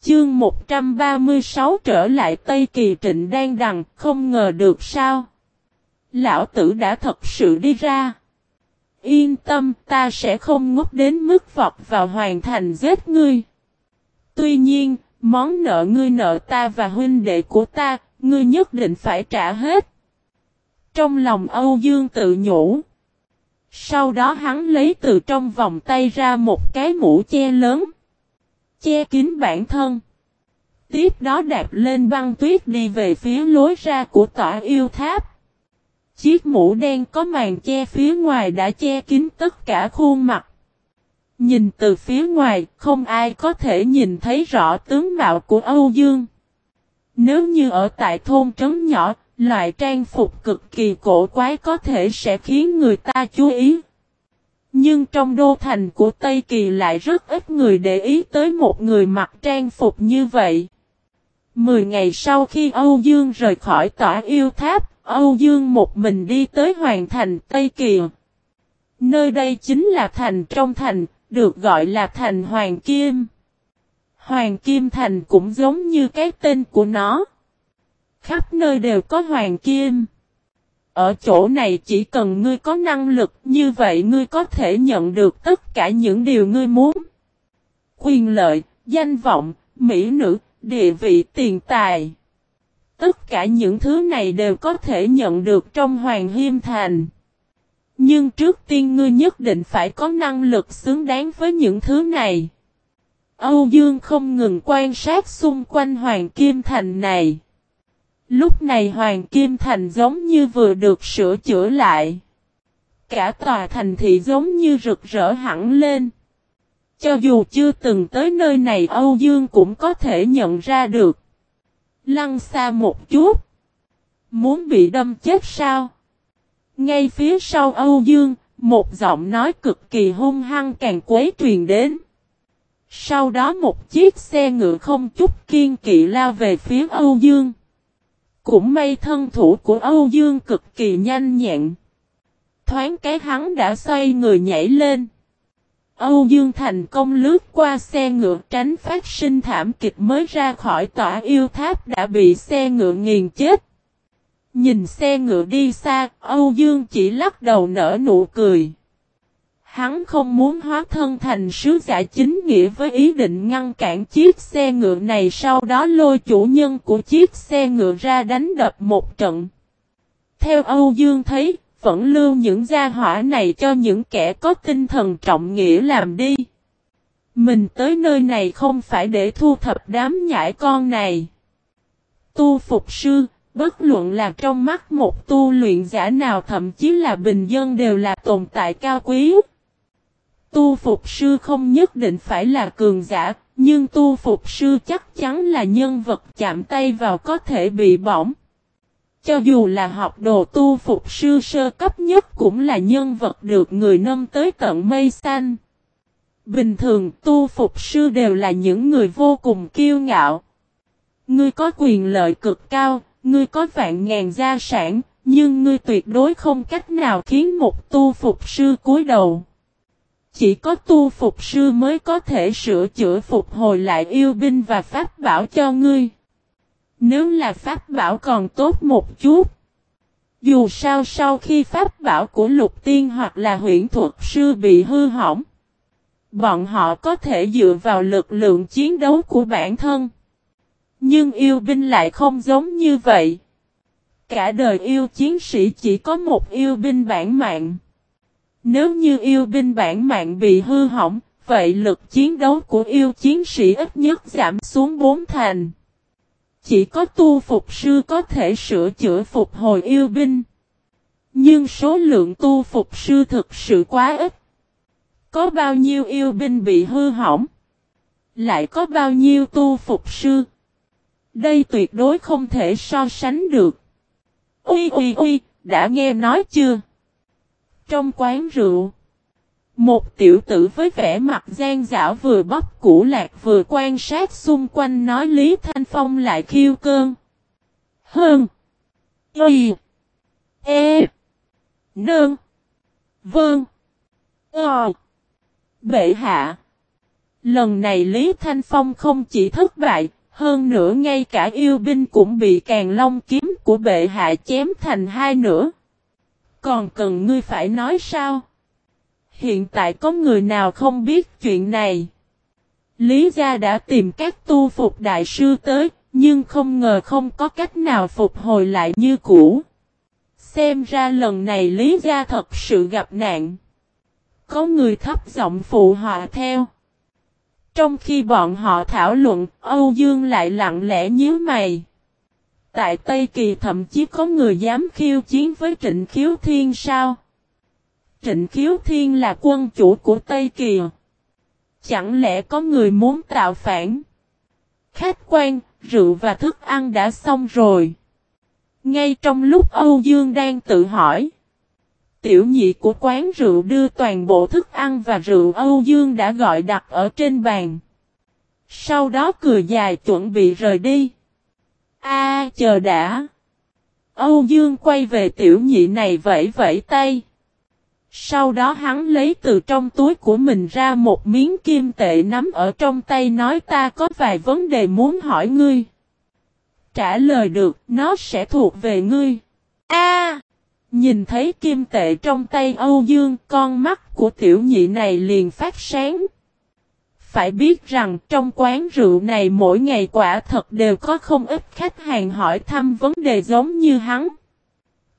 Chương 136 trở lại Tây Kỳ Trịnh đang đằng, không ngờ được sao. Lão tử đã thật sự đi ra. Yên tâm, ta sẽ không ngốc đến mức vọt vào hoàn thành giết ngươi. Tuy nhiên, món nợ ngươi nợ ta và huynh đệ của ta, ngươi nhất định phải trả hết. Trong lòng Âu Dương tự nhủ. Sau đó hắn lấy từ trong vòng tay ra một cái mũ che lớn. Che kín bản thân. Tiếp đó đạp lên băng tuyết đi về phía lối ra của tỏa yêu tháp. Chiếc mũ đen có màn che phía ngoài đã che kín tất cả khuôn mặt. Nhìn từ phía ngoài, không ai có thể nhìn thấy rõ tướng mạo của Âu Dương. Nếu như ở tại thôn trấn nhỏ, loại trang phục cực kỳ cổ quái có thể sẽ khiến người ta chú ý. Nhưng trong đô thành của Tây Kỳ lại rất ít người để ý tới một người mặc trang phục như vậy. Mười ngày sau khi Âu Dương rời khỏi tỏa yêu tháp, Âu Dương một mình đi tới Hoàng thành Tây Kỳ. Nơi đây chính là thành trong thành, được gọi là thành Hoàng Kim. Hoàng Kim Thành cũng giống như cái tên của nó. Khắp nơi đều có Hoàng Kim. Ở chỗ này chỉ cần ngươi có năng lực như vậy ngươi có thể nhận được tất cả những điều ngươi muốn. Quyền lợi, danh vọng, mỹ nữ, địa vị tiền tài. Tất cả những thứ này đều có thể nhận được trong Hoàng Hiêm Thành. Nhưng trước tiên ngươi nhất định phải có năng lực xứng đáng với những thứ này. Âu Dương không ngừng quan sát xung quanh Hoàng Kim Thành này. Lúc này Hoàng Kim Thành giống như vừa được sửa chữa lại. Cả tòa thành thị giống như rực rỡ hẳn lên. Cho dù chưa từng tới nơi này Âu Dương cũng có thể nhận ra được. Lăn xa một chút. Muốn bị đâm chết sao? Ngay phía sau Âu Dương, một giọng nói cực kỳ hung hăng càng quấy truyền đến. Sau đó một chiếc xe ngựa không chút kiên kỵ lao về phía Âu Dương. Cũng may thân thủ của Âu Dương cực kỳ nhanh nhẹn. Thoáng cái hắn đã xoay người nhảy lên. Âu Dương thành công lướt qua xe ngựa tránh phát sinh thảm kịch mới ra khỏi tỏa yêu tháp đã bị xe ngựa nghiền chết. Nhìn xe ngựa đi xa, Âu Dương chỉ lắc đầu nở nụ cười. Hắn không muốn hóa thân thành sứ giả chính nghĩa với ý định ngăn cản chiếc xe ngựa này sau đó lôi chủ nhân của chiếc xe ngựa ra đánh đập một trận. Theo Âu Dương thấy, vẫn lưu những gia hỏa này cho những kẻ có tinh thần trọng nghĩa làm đi. Mình tới nơi này không phải để thu thập đám nhãi con này. Tu phục sư, bất luận là trong mắt một tu luyện giả nào thậm chí là bình dân đều là tồn tại cao quý. Tu phục sư không nhất định phải là cường giả, nhưng tu phục sư chắc chắn là nhân vật chạm tay vào có thể bị bỏng. Cho dù là học đồ tu phục sư sơ cấp nhất cũng là nhân vật được người nâng tới tận mây xanh. Bình thường tu phục sư đều là những người vô cùng kiêu ngạo. Ngươi có quyền lợi cực cao, ngươi có vạn ngàn gia sản, nhưng ngươi tuyệt đối không cách nào khiến một tu phục sư cúi đầu. Chỉ có tu phục sư mới có thể sửa chữa phục hồi lại yêu binh và pháp bảo cho ngươi. Nếu là pháp bảo còn tốt một chút. Dù sao sau khi pháp bảo của lục tiên hoặc là huyễn thuật sư bị hư hỏng. Bọn họ có thể dựa vào lực lượng chiến đấu của bản thân. Nhưng yêu binh lại không giống như vậy. Cả đời yêu chiến sĩ chỉ có một yêu binh bản mạng. Nếu như yêu binh bản mạng bị hư hỏng, vậy lực chiến đấu của yêu chiến sĩ ít nhất giảm xuống bốn thành. Chỉ có tu phục sư có thể sửa chữa phục hồi yêu binh. Nhưng số lượng tu phục sư thực sự quá ít. Có bao nhiêu yêu binh bị hư hỏng? Lại có bao nhiêu tu phục sư? Đây tuyệt đối không thể so sánh được. Ui ui ui, đã nghe nói chưa? Trong quán rượu, một tiểu tử với vẻ mặt gian dảo vừa bóc củ lạc vừa quan sát xung quanh nói Lý Thanh Phong lại khiêu cơn. Hơn. Y. E. Nương. Vâng. Ờ. Bệ hạ. Lần này Lý Thanh Phong không chỉ thất bại, hơn nữa ngay cả yêu binh cũng bị càng long kiếm của bệ hạ chém thành hai nửa. Còn cần ngươi phải nói sao? Hiện tại có người nào không biết chuyện này. Lý gia đã tìm các tu phục đại sư tới, nhưng không ngờ không có cách nào phục hồi lại như cũ. Xem ra lần này Lý gia thật sự gặp nạn. Có người thấp giọng phụ họa theo. Trong khi bọn họ thảo luận, Âu Dương lại lặng lẽ nhíu mày. Tại Tây Kỳ thậm chí có người dám khiêu chiến với Trịnh Khiếu Thiên sao? Trịnh Khiếu Thiên là quân chủ của Tây Kiều, Chẳng lẽ có người muốn tạo phản? Khách quan, rượu và thức ăn đã xong rồi. Ngay trong lúc Âu Dương đang tự hỏi. Tiểu nhị của quán rượu đưa toàn bộ thức ăn và rượu Âu Dương đã gọi đặt ở trên bàn. Sau đó cười dài chuẩn bị rời đi. A chờ đã. Âu Dương quay về tiểu nhị này vẫy vẫy tay. Sau đó hắn lấy từ trong túi của mình ra một miếng kim tệ nắm ở trong tay nói ta có vài vấn đề muốn hỏi ngươi. Trả lời được, nó sẽ thuộc về ngươi. A Nhìn thấy kim tệ trong tay Âu Dương, con mắt của tiểu nhị này liền phát sáng. Phải biết rằng trong quán rượu này mỗi ngày quả thật đều có không ít khách hàng hỏi thăm vấn đề giống như hắn.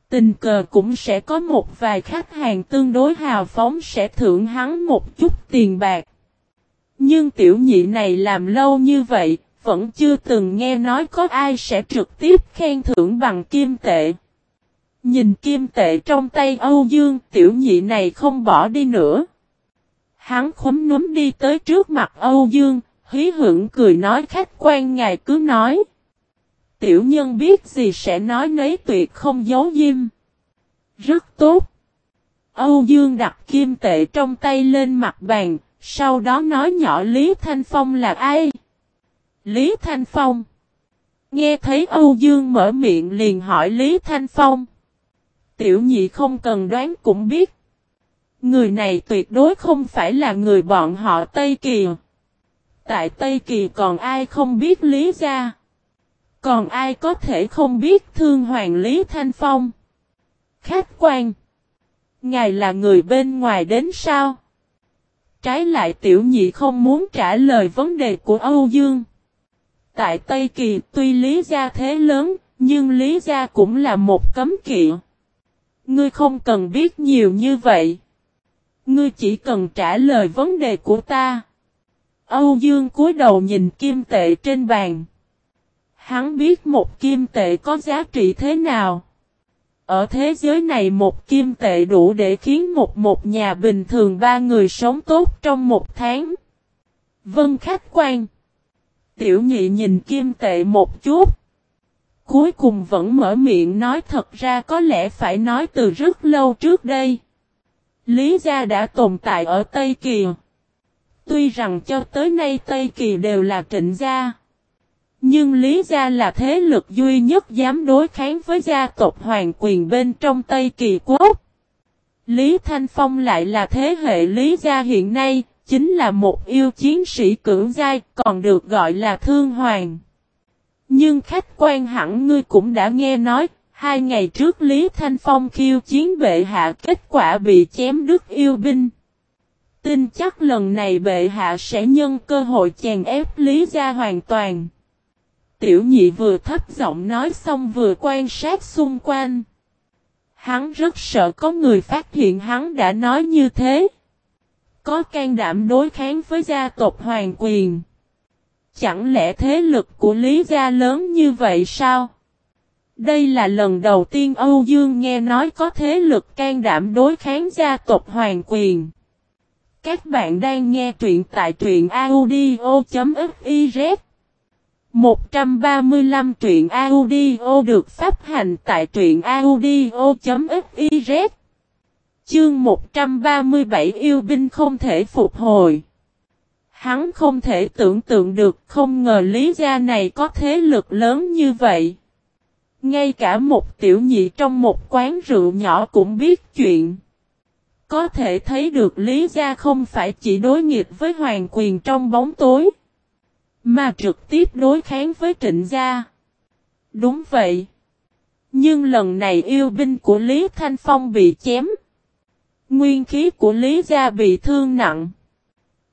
Tình cờ cũng sẽ có một vài khách hàng tương đối hào phóng sẽ thưởng hắn một chút tiền bạc. Nhưng tiểu nhị này làm lâu như vậy, vẫn chưa từng nghe nói có ai sẽ trực tiếp khen thưởng bằng kim tệ. Nhìn kim tệ trong tay Âu Dương, tiểu nhị này không bỏ đi nữa. Hắn khấm núm đi tới trước mặt Âu Dương, hí hưởng cười nói khách quan ngài cứ nói. Tiểu nhân biết gì sẽ nói nấy tuyệt không giấu diêm. Rất tốt. Âu Dương đặt kim tệ trong tay lên mặt bàn, sau đó nói nhỏ Lý Thanh Phong là ai? Lý Thanh Phong. Nghe thấy Âu Dương mở miệng liền hỏi Lý Thanh Phong. Tiểu nhị không cần đoán cũng biết. Người này tuyệt đối không phải là người bọn họ Tây Kỳ. Tại Tây Kỳ còn ai không biết Lý Gia? Còn ai có thể không biết thương hoàng Lý Thanh Phong? Khách quan. Ngài là người bên ngoài đến sao? Trái lại tiểu nhị không muốn trả lời vấn đề của Âu Dương. Tại Tây Kỳ tuy Lý Gia thế lớn, nhưng Lý Gia cũng là một cấm kỵ. Ngươi không cần biết nhiều như vậy. Ngươi chỉ cần trả lời vấn đề của ta. Âu Dương cúi đầu nhìn kim tệ trên bàn. Hắn biết một kim tệ có giá trị thế nào. Ở thế giới này một kim tệ đủ để khiến một một nhà bình thường ba người sống tốt trong một tháng. Vân khách quan. Tiểu nhị nhìn kim tệ một chút. Cuối cùng vẫn mở miệng nói thật ra có lẽ phải nói từ rất lâu trước đây. Lý gia đã tồn tại ở Tây Kỳ. Tuy rằng cho tới nay Tây Kỳ đều là trịnh gia. Nhưng Lý gia là thế lực duy nhất dám đối kháng với gia tộc hoàng quyền bên trong Tây Kỳ quốc. Lý Thanh Phong lại là thế hệ Lý gia hiện nay, chính là một yêu chiến sĩ cưỡng giai, còn được gọi là Thương Hoàng. Nhưng khách quan hẳn ngươi cũng đã nghe nói, hai ngày trước Lý Thanh Phong khiêu chiến bệ hạ kết quả bị chém đứt yêu binh. Tin chắc lần này bệ hạ sẽ nhân cơ hội chèn ép Lý gia hoàn toàn. Tiểu nhị vừa thấp giọng nói xong vừa quan sát xung quanh. Hắn rất sợ có người phát hiện hắn đã nói như thế. Có can đảm đối kháng với gia tộc hoàng quyền. Chẳng lẽ thế lực của Lý Gia lớn như vậy sao? Đây là lần đầu tiên Âu Dương nghe nói có thế lực can đảm đối kháng gia tộc hoàng quyền. Các bạn đang nghe truyện tại truyện audio.fif 135 truyện audio được phát hành tại truyện audio.fiz Chương 137 yêu binh không thể phục hồi Hắn không thể tưởng tượng được không ngờ lý gia này có thế lực lớn như vậy. Ngay cả một tiểu nhị trong một quán rượu nhỏ cũng biết chuyện. Có thể thấy được lý gia không phải chỉ đối nghịch với hoàng quyền trong bóng tối. Mà trực tiếp đối kháng với trịnh gia. Đúng vậy. Nhưng lần này yêu binh của Lý Thanh Phong bị chém. Nguyên khí của Lý Gia bị thương nặng.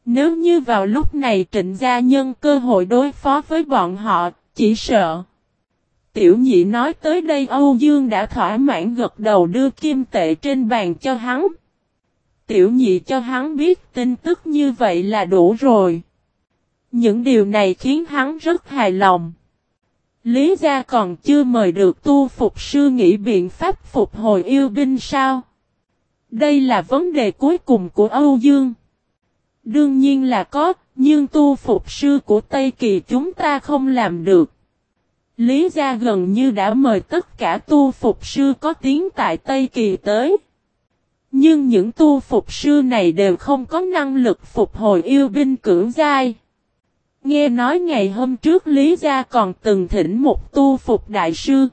Nếu như vào lúc này trịnh gia nhân cơ hội đối phó với bọn họ, chỉ sợ. Tiểu nhị nói tới đây Âu Dương đã thỏa mãn gật đầu đưa kim tệ trên bàn cho hắn. Tiểu nhị cho hắn biết tin tức như vậy là đủ rồi. Những điều này khiến hắn rất hài lòng. Lý gia còn chưa mời được tu phục sư nghĩ biện pháp phục hồi yêu binh sao? Đây là vấn đề cuối cùng của Âu Dương. Đương nhiên là có, nhưng tu phục sư của Tây Kỳ chúng ta không làm được. Lý gia gần như đã mời tất cả tu phục sư có tiếng tại Tây Kỳ tới. Nhưng những tu phục sư này đều không có năng lực phục hồi yêu binh cưỡng giai. Nghe nói ngày hôm trước Lý Gia còn từng thỉnh một tu phục đại sư.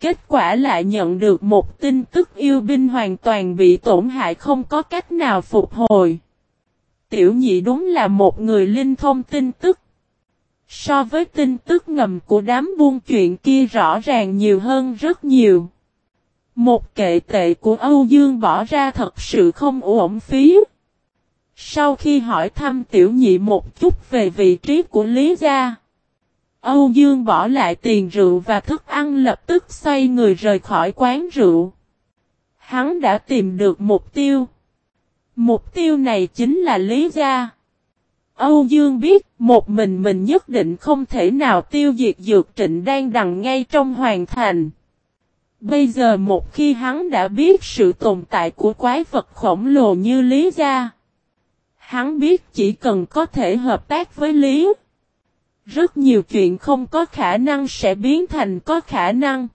Kết quả lại nhận được một tin tức yêu binh hoàn toàn bị tổn hại không có cách nào phục hồi. Tiểu nhị đúng là một người linh thông tin tức. So với tin tức ngầm của đám buôn chuyện kia rõ ràng nhiều hơn rất nhiều. Một kệ tệ của Âu Dương bỏ ra thật sự không uổng phí. Sau khi hỏi thăm tiểu nhị một chút về vị trí của Lý Gia, Âu Dương bỏ lại tiền rượu và thức ăn lập tức xoay người rời khỏi quán rượu. Hắn đã tìm được mục tiêu. Mục tiêu này chính là Lý Gia. Âu Dương biết một mình mình nhất định không thể nào tiêu diệt dược trịnh đang đằng ngay trong hoàn thành. Bây giờ một khi hắn đã biết sự tồn tại của quái vật khổng lồ như Lý Gia. Hắn biết chỉ cần có thể hợp tác với Lý. Rất nhiều chuyện không có khả năng sẽ biến thành có khả năng.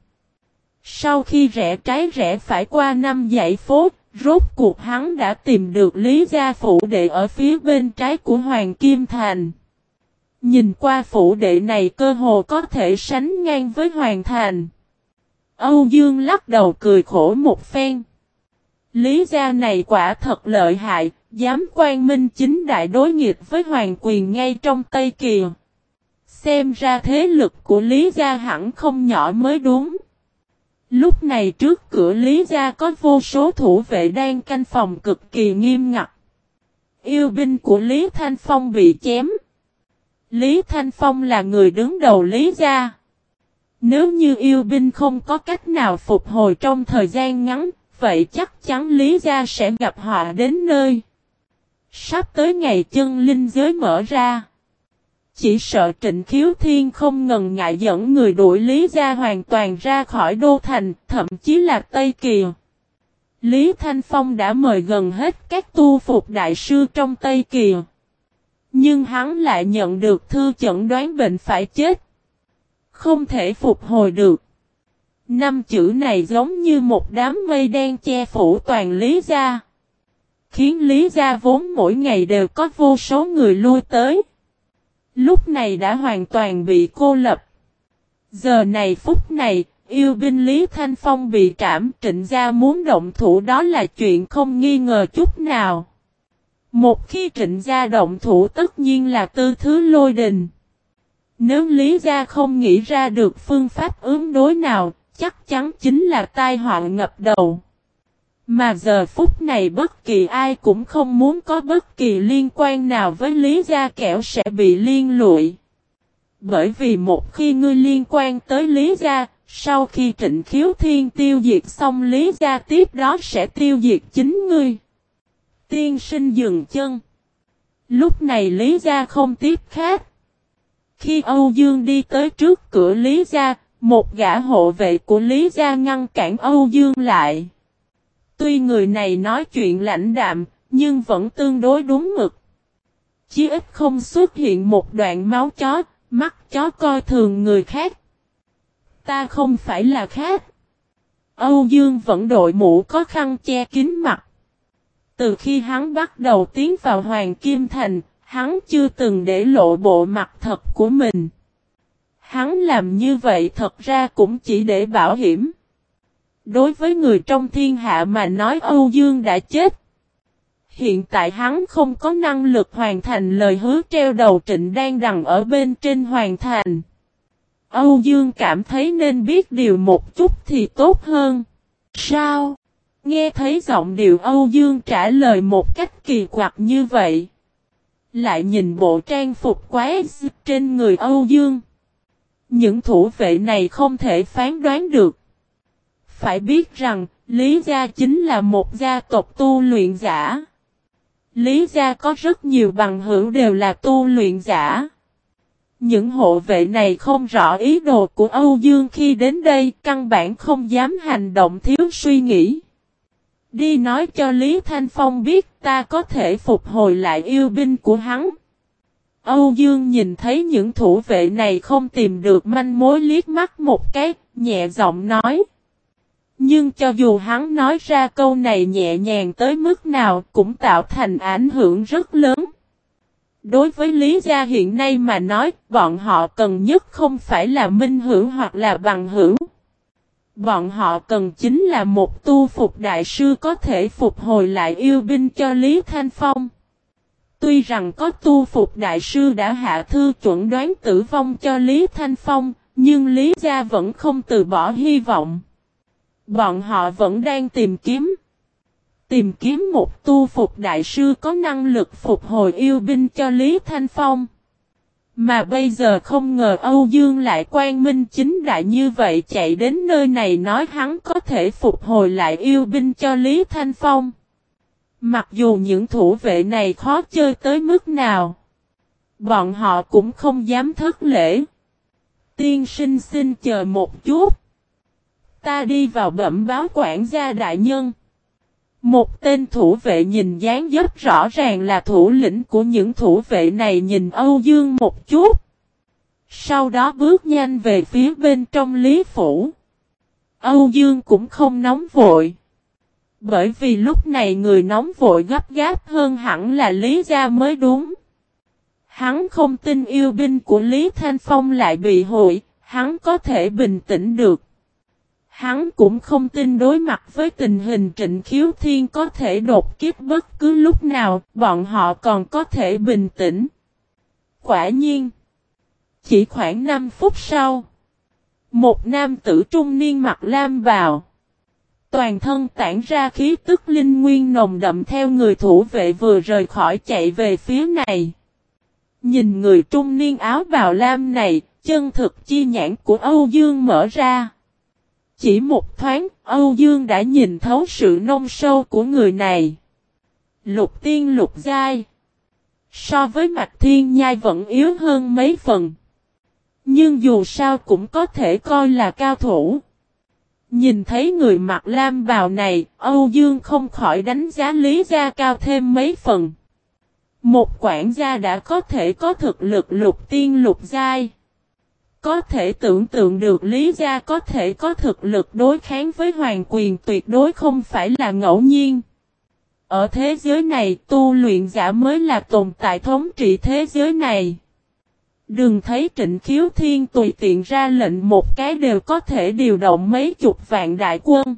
Sau khi rẽ trái rẽ phải qua năm dãy phố, rốt cuộc hắn đã tìm được Lý Gia Phủ Đệ ở phía bên trái của Hoàng Kim Thành. Nhìn qua phủ đệ này cơ hồ có thể sánh ngang với Hoàng Thành. Âu Dương lắc đầu cười khổ một phen. Lý gia này quả thật lợi hại, dám quan minh chính đại đối nghịch với hoàng quyền ngay trong Tây Kỳ. Xem ra thế lực của Lý gia hẳn không nhỏ mới đúng. Lúc này trước cửa Lý gia có vô số thủ vệ đang canh phòng cực kỳ nghiêm ngặt. Yêu binh của Lý Thanh Phong bị chém. Lý Thanh Phong là người đứng đầu Lý gia. Nếu như yêu binh không có cách nào phục hồi trong thời gian ngắn, vậy chắc chắn Lý Gia sẽ gặp họa đến nơi. Sắp tới ngày chân linh giới mở ra. Chỉ sợ trịnh khiếu thiên không ngần ngại dẫn người đuổi Lý Gia hoàn toàn ra khỏi Đô Thành, thậm chí là Tây Kỳ. Lý Thanh Phong đã mời gần hết các tu phục đại sư trong Tây Kỳ. Nhưng hắn lại nhận được thư chẩn đoán bệnh phải chết. Không thể phục hồi được. Năm chữ này giống như một đám mây đen che phủ toàn Lý Gia. Khiến Lý Gia vốn mỗi ngày đều có vô số người lui tới. Lúc này đã hoàn toàn bị cô lập. Giờ này phút này, yêu binh Lý Thanh Phong bị trảm trịnh gia muốn động thủ đó là chuyện không nghi ngờ chút nào. Một khi trịnh gia động thủ tất nhiên là tư thứ lôi đình. Nếu Lý Gia không nghĩ ra được phương pháp ứng đối nào, chắc chắn chính là tai họa ngập đầu. Mà giờ phút này bất kỳ ai cũng không muốn có bất kỳ liên quan nào với Lý Gia kẻo sẽ bị liên lụy. Bởi vì một khi ngươi liên quan tới Lý Gia, sau khi trịnh khiếu thiên tiêu diệt xong Lý Gia tiếp đó sẽ tiêu diệt chính ngươi. Tiên sinh dừng chân. Lúc này Lý Gia không tiếp khác. Khi Âu Dương đi tới trước cửa Lý Gia, một gã hộ vệ của Lý Gia ngăn cản Âu Dương lại. Tuy người này nói chuyện lãnh đạm, nhưng vẫn tương đối đúng mực. Chí ít không xuất hiện một đoạn máu chó, mắt chó coi thường người khác. Ta không phải là khác. Âu Dương vẫn đội mũ có khăn che kín mặt. Từ khi hắn bắt đầu tiến vào Hoàng Kim Thành, hắn chưa từng để lộ bộ mặt thật của mình. Hắn làm như vậy thật ra cũng chỉ để bảo hiểm. Đối với người trong thiên hạ mà nói Âu Dương đã chết. Hiện tại hắn không có năng lực hoàn thành lời hứa treo đầu trịnh đang đằng ở bên trên hoàn thành. Âu Dương cảm thấy nên biết điều một chút thì tốt hơn. Sao? Nghe thấy giọng điệu Âu Dương trả lời một cách kỳ quặc như vậy. Lại nhìn bộ trang phục quái trên người Âu Dương. Những thủ vệ này không thể phán đoán được. Phải biết rằng, Lý Gia chính là một gia tộc tu luyện giả. Lý Gia có rất nhiều bằng hữu đều là tu luyện giả. Những hộ vệ này không rõ ý đồ của Âu Dương khi đến đây, căn bản không dám hành động thiếu suy nghĩ. Đi nói cho Lý Thanh Phong biết ta có thể phục hồi lại yêu binh của hắn. Âu Dương nhìn thấy những thủ vệ này không tìm được manh mối liếc mắt một cái, nhẹ giọng nói. Nhưng cho dù hắn nói ra câu này nhẹ nhàng tới mức nào cũng tạo thành ảnh hưởng rất lớn. Đối với Lý Gia hiện nay mà nói, bọn họ cần nhất không phải là minh hữu hoặc là bằng hữu. Bọn họ cần chính là một tu phục đại sư có thể phục hồi lại yêu binh cho Lý Thanh Phong. Tuy rằng có tu phục đại sư đã hạ thư chuẩn đoán tử vong cho Lý Thanh Phong, nhưng Lý Gia vẫn không từ bỏ hy vọng. Bọn họ vẫn đang tìm kiếm. Tìm kiếm một tu phục đại sư có năng lực phục hồi yêu binh cho Lý Thanh Phong. Mà bây giờ không ngờ Âu Dương lại quan minh chính đại như vậy chạy đến nơi này nói hắn có thể phục hồi lại yêu binh cho Lý Thanh Phong. Mặc dù những thủ vệ này khó chơi tới mức nào, bọn họ cũng không dám thất lễ. Tiên sinh xin chờ một chút. Ta đi vào bẩm báo quản gia đại nhân. Một tên thủ vệ nhìn dáng dấp rõ ràng là thủ lĩnh của những thủ vệ này nhìn Âu Dương một chút. Sau đó bước nhanh về phía bên trong Lý Phủ. Âu Dương cũng không nóng vội. Bởi vì lúc này người nóng vội gấp gáp hơn hẳn là Lý Gia mới đúng. Hắn không tin yêu binh của Lý Thanh Phong lại bị hội, hắn có thể bình tĩnh được. Hắn cũng không tin đối mặt với tình hình trịnh khiếu thiên có thể đột kiếp bất cứ lúc nào, bọn họ còn có thể bình tĩnh. Quả nhiên, chỉ khoảng 5 phút sau, một nam tử trung niên mặc lam vào. Toàn thân tản ra khí tức linh nguyên nồng đậm theo người thủ vệ vừa rời khỏi chạy về phía này. Nhìn người trung niên áo bào lam này, chân thực chi nhãn của Âu Dương mở ra. Chỉ một thoáng, Âu Dương đã nhìn thấu sự nông sâu của người này. Lục tiên lục giai. So với mặt thiên nhai vẫn yếu hơn mấy phần. Nhưng dù sao cũng có thể coi là cao thủ. Nhìn thấy người mặc lam bào này, Âu Dương không khỏi đánh giá lý gia cao thêm mấy phần. Một quản gia đã có thể có thực lực lục tiên lục giai. Có thể tưởng tượng được Lý Gia có thể có thực lực đối kháng với hoàng quyền tuyệt đối không phải là ngẫu nhiên. Ở thế giới này, tu luyện giả mới là tồn tại thống trị thế giới này. Đừng thấy trịnh khiếu thiên tùy tiện ra lệnh một cái đều có thể điều động mấy chục vạn đại quân.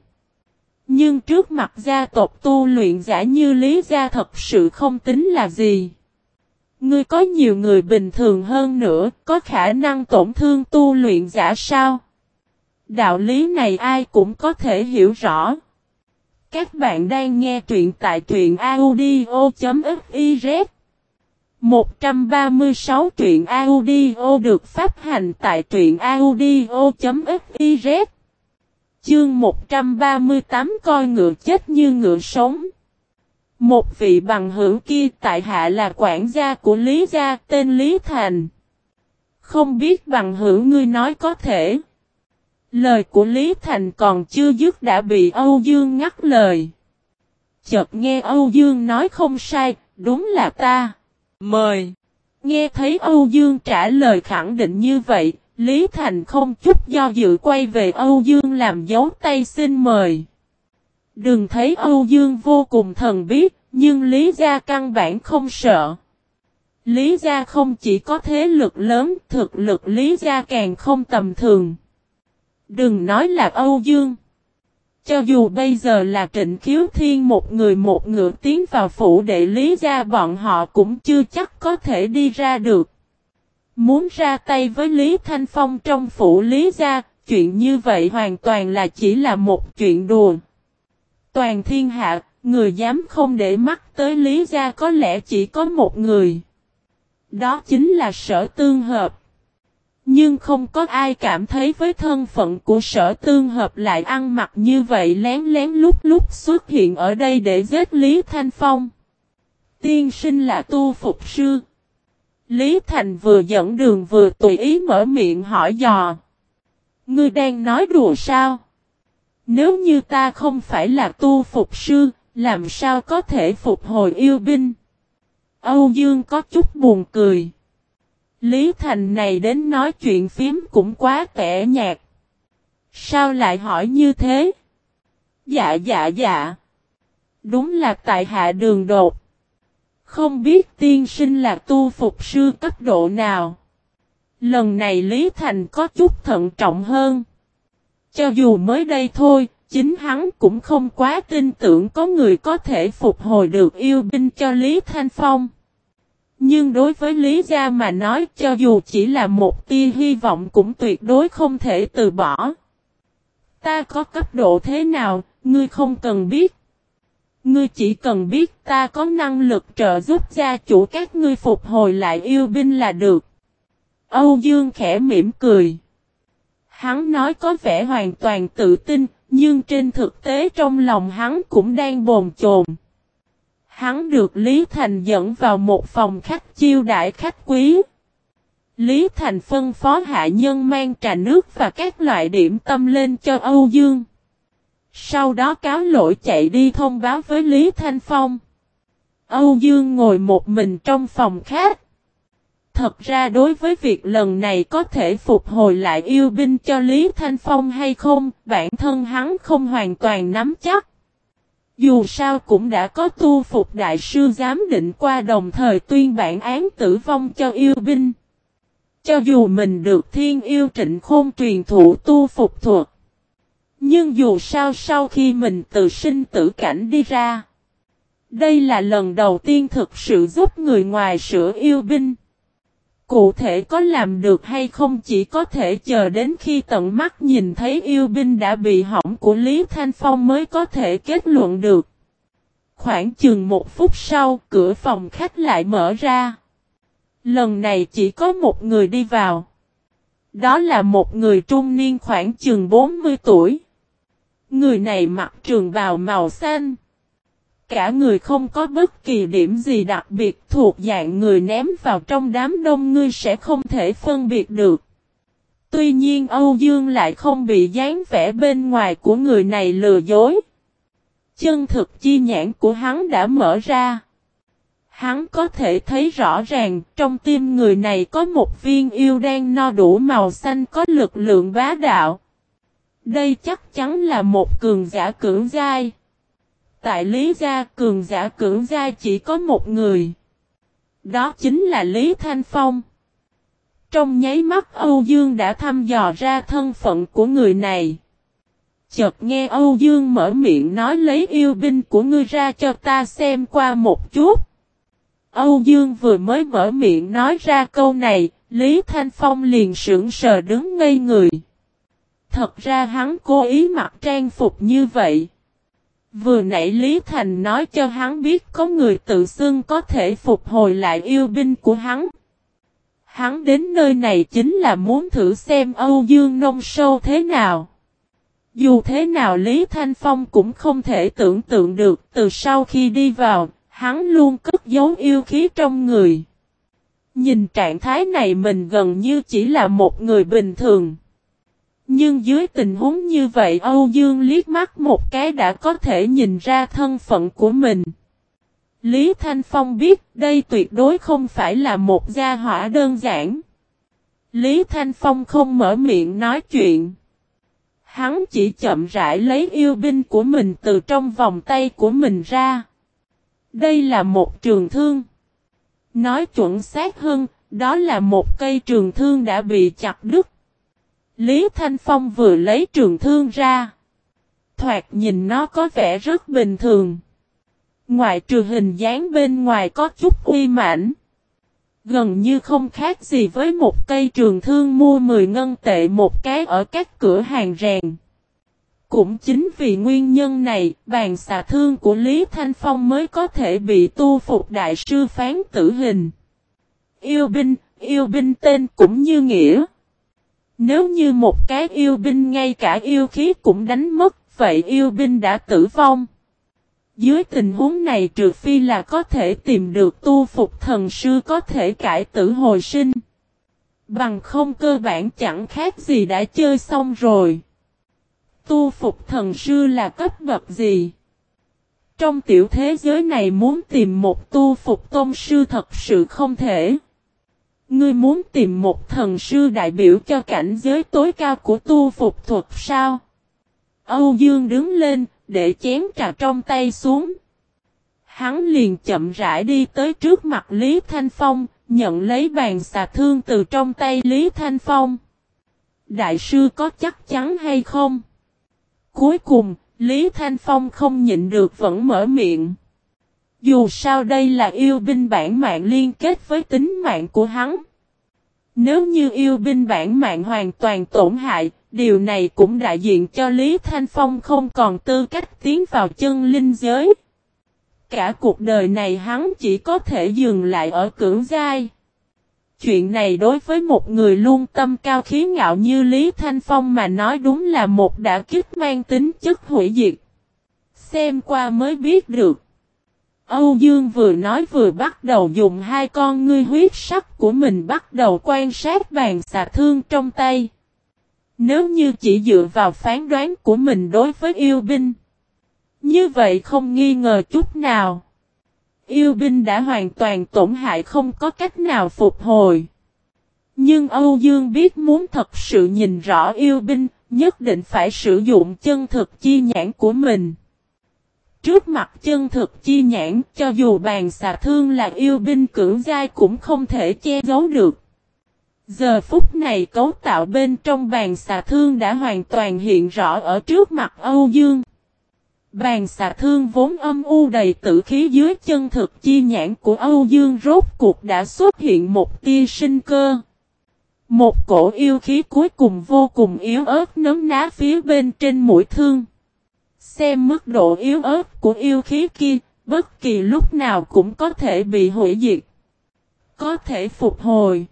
Nhưng trước mặt gia tộc tu luyện giả như Lý Gia thật sự không tính là gì. Ngươi có nhiều người bình thường hơn nữa, có khả năng tổn thương tu luyện giả sao? Đạo lý này ai cũng có thể hiểu rõ. Các bạn đang nghe truyện tại truyện audio.fiz 136 truyện audio được phát hành tại truyện audio.fiz Chương 138 coi ngựa chết như ngựa sống một vị bằng hữu kia tại hạ là quản gia của Lý Gia tên Lý Thành. Không biết bằng hữu ngươi nói có thể. Lời của Lý Thành còn chưa dứt đã bị Âu Dương ngắt lời. Chợt nghe Âu Dương nói không sai, đúng là ta. Mời. Nghe thấy Âu Dương trả lời khẳng định như vậy, Lý Thành không chút do dự quay về Âu Dương làm dấu tay xin mời. Đừng thấy Âu Dương vô cùng thần biết, nhưng Lý Gia căn bản không sợ. Lý Gia không chỉ có thế lực lớn, thực lực Lý Gia càng không tầm thường. Đừng nói là Âu Dương. Cho dù bây giờ là trịnh khiếu thiên một người một ngựa tiến vào phủ đệ Lý Gia bọn họ cũng chưa chắc có thể đi ra được. Muốn ra tay với Lý Thanh Phong trong phủ Lý Gia, chuyện như vậy hoàn toàn là chỉ là một chuyện đùa. Toàn thiên hạ, người dám không để mắt tới Lý Gia có lẽ chỉ có một người. Đó chính là sở tương hợp. Nhưng không có ai cảm thấy với thân phận của sở tương hợp lại ăn mặc như vậy lén lén lúc lúc xuất hiện ở đây để giết Lý Thanh Phong. Tiên sinh là tu phục sư. Lý Thành vừa dẫn đường vừa tùy ý mở miệng hỏi dò. Ngươi đang nói đùa sao? Nếu như ta không phải là tu phục sư, làm sao có thể phục hồi yêu binh? Âu Dương có chút buồn cười. Lý Thành này đến nói chuyện phím cũng quá tẻ nhạt. Sao lại hỏi như thế? Dạ dạ dạ. Đúng là tại hạ đường đột. Không biết tiên sinh là tu phục sư cấp độ nào. Lần này Lý Thành có chút thận trọng hơn. Cho dù mới đây thôi, chính hắn cũng không quá tin tưởng có người có thể phục hồi được yêu binh cho Lý Thanh Phong. Nhưng đối với Lý Gia mà nói cho dù chỉ là một tia hy vọng cũng tuyệt đối không thể từ bỏ. Ta có cấp độ thế nào, ngươi không cần biết. Ngươi chỉ cần biết ta có năng lực trợ giúp gia chủ các ngươi phục hồi lại yêu binh là được. Âu Dương khẽ mỉm cười. Hắn nói có vẻ hoàn toàn tự tin, nhưng trên thực tế trong lòng hắn cũng đang bồn chồn. Hắn được Lý Thành dẫn vào một phòng khách chiêu đại khách quý. Lý Thành phân phó hạ nhân mang trà nước và các loại điểm tâm lên cho Âu Dương. Sau đó cáo lỗi chạy đi thông báo với Lý Thanh Phong. Âu Dương ngồi một mình trong phòng khách. Thật ra đối với việc lần này có thể phục hồi lại yêu binh cho Lý Thanh Phong hay không, bản thân hắn không hoàn toàn nắm chắc. Dù sao cũng đã có tu phục đại sư giám định qua đồng thời tuyên bản án tử vong cho yêu binh. Cho dù mình được thiên yêu trịnh khôn truyền thụ tu phục thuật. Nhưng dù sao sau khi mình từ sinh tử cảnh đi ra. Đây là lần đầu tiên thực sự giúp người ngoài sửa yêu binh. Cụ thể có làm được hay không chỉ có thể chờ đến khi tận mắt nhìn thấy yêu binh đã bị hỏng của Lý Thanh Phong mới có thể kết luận được. Khoảng chừng một phút sau, cửa phòng khách lại mở ra. Lần này chỉ có một người đi vào. Đó là một người trung niên khoảng chừng 40 tuổi. Người này mặc trường bào màu xanh. Cả người không có bất kỳ điểm gì đặc biệt thuộc dạng người ném vào trong đám đông, ngươi sẽ không thể phân biệt được. Tuy nhiên, Âu Dương lại không bị dáng vẻ bên ngoài của người này lừa dối. Chân thực chi nhãn của hắn đã mở ra. Hắn có thể thấy rõ ràng, trong tim người này có một viên yêu đen no đủ màu xanh có lực lượng bá đạo. Đây chắc chắn là một cường giả cưỡng giai. Tại Lý Gia cường giả cưỡng gia chỉ có một người. Đó chính là Lý Thanh Phong. Trong nháy mắt Âu Dương đã thăm dò ra thân phận của người này. Chợt nghe Âu Dương mở miệng nói lấy yêu binh của ngươi ra cho ta xem qua một chút. Âu Dương vừa mới mở miệng nói ra câu này, Lý Thanh Phong liền sững sờ đứng ngây người. Thật ra hắn cố ý mặc trang phục như vậy. Vừa nãy Lý Thành nói cho hắn biết có người tự xưng có thể phục hồi lại yêu binh của hắn. Hắn đến nơi này chính là muốn thử xem Âu Dương nông sâu thế nào. Dù thế nào Lý Thanh Phong cũng không thể tưởng tượng được từ sau khi đi vào, hắn luôn cất giấu yêu khí trong người. Nhìn trạng thái này mình gần như chỉ là một người bình thường. Nhưng dưới tình huống như vậy Âu Dương liếc mắt một cái đã có thể nhìn ra thân phận của mình. Lý Thanh Phong biết đây tuyệt đối không phải là một gia hỏa đơn giản. Lý Thanh Phong không mở miệng nói chuyện. Hắn chỉ chậm rãi lấy yêu binh của mình từ trong vòng tay của mình ra. Đây là một trường thương. Nói chuẩn xác hơn, đó là một cây trường thương đã bị chặt đứt. Lý Thanh Phong vừa lấy trường thương ra. Thoạt nhìn nó có vẻ rất bình thường. Ngoại trừ hình dáng bên ngoài có chút uy mãnh. Gần như không khác gì với một cây trường thương mua 10 ngân tệ một cái ở các cửa hàng rèn. Cũng chính vì nguyên nhân này, bàn xà thương của Lý Thanh Phong mới có thể bị tu phục đại sư phán tử hình. Yêu binh, yêu binh tên cũng như nghĩa. Nếu như một cái yêu binh ngay cả yêu khí cũng đánh mất, vậy yêu binh đã tử vong. Dưới tình huống này trừ phi là có thể tìm được tu phục thần sư có thể cải tử hồi sinh. Bằng không cơ bản chẳng khác gì đã chơi xong rồi. Tu phục thần sư là cấp bậc gì? Trong tiểu thế giới này muốn tìm một tu phục tôn sư thật sự không thể. Ngươi muốn tìm một thần sư đại biểu cho cảnh giới tối cao của tu phục thuật sao? Âu Dương đứng lên, để chén trà trong tay xuống. Hắn liền chậm rãi đi tới trước mặt Lý Thanh Phong, nhận lấy bàn xà thương từ trong tay Lý Thanh Phong. Đại sư có chắc chắn hay không? Cuối cùng, Lý Thanh Phong không nhịn được vẫn mở miệng. Dù sao đây là yêu binh bản mạng liên kết với tính mạng của hắn. Nếu như yêu binh bản mạng hoàn toàn tổn hại, điều này cũng đại diện cho Lý Thanh Phong không còn tư cách tiến vào chân linh giới. Cả cuộc đời này hắn chỉ có thể dừng lại ở cưỡng giai. Chuyện này đối với một người luôn tâm cao khí ngạo như Lý Thanh Phong mà nói đúng là một đã kích mang tính chất hủy diệt. Xem qua mới biết được. Âu Dương vừa nói vừa bắt đầu dùng hai con ngươi huyết sắc của mình bắt đầu quan sát bàn xà thương trong tay. Nếu như chỉ dựa vào phán đoán của mình đối với yêu binh. Như vậy không nghi ngờ chút nào. Yêu binh đã hoàn toàn tổn hại không có cách nào phục hồi. Nhưng Âu Dương biết muốn thật sự nhìn rõ yêu binh, nhất định phải sử dụng chân thực chi nhãn của mình. Trước mặt chân thực chi nhãn, cho dù bàn xà thương là yêu binh cưỡng giai cũng không thể che giấu được. Giờ phút này cấu tạo bên trong bàn xà thương đã hoàn toàn hiện rõ ở trước mặt Âu Dương. Bàn xà thương vốn âm u đầy tử khí dưới chân thực chi nhãn của Âu Dương rốt cuộc đã xuất hiện một tia sinh cơ. Một cổ yêu khí cuối cùng vô cùng yếu ớt nấm ná phía bên trên mũi thương. Xem mức độ yếu ớt của yêu khí kia, bất kỳ lúc nào cũng có thể bị hủy diệt. Có thể phục hồi.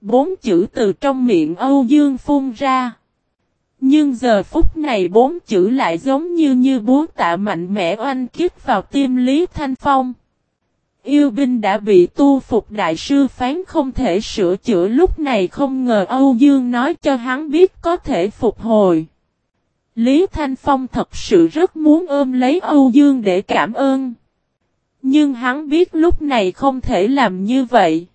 Bốn chữ từ trong miệng Âu Dương phun ra. Nhưng giờ phút này bốn chữ lại giống như như búa tạ mạnh mẽ oanh kích vào tim Lý Thanh Phong. Yêu binh đã bị tu phục đại sư phán không thể sửa chữa lúc này không ngờ Âu Dương nói cho hắn biết có thể phục hồi. Lý Thanh Phong thật sự rất muốn ôm lấy Âu Dương để cảm ơn. Nhưng hắn biết lúc này không thể làm như vậy.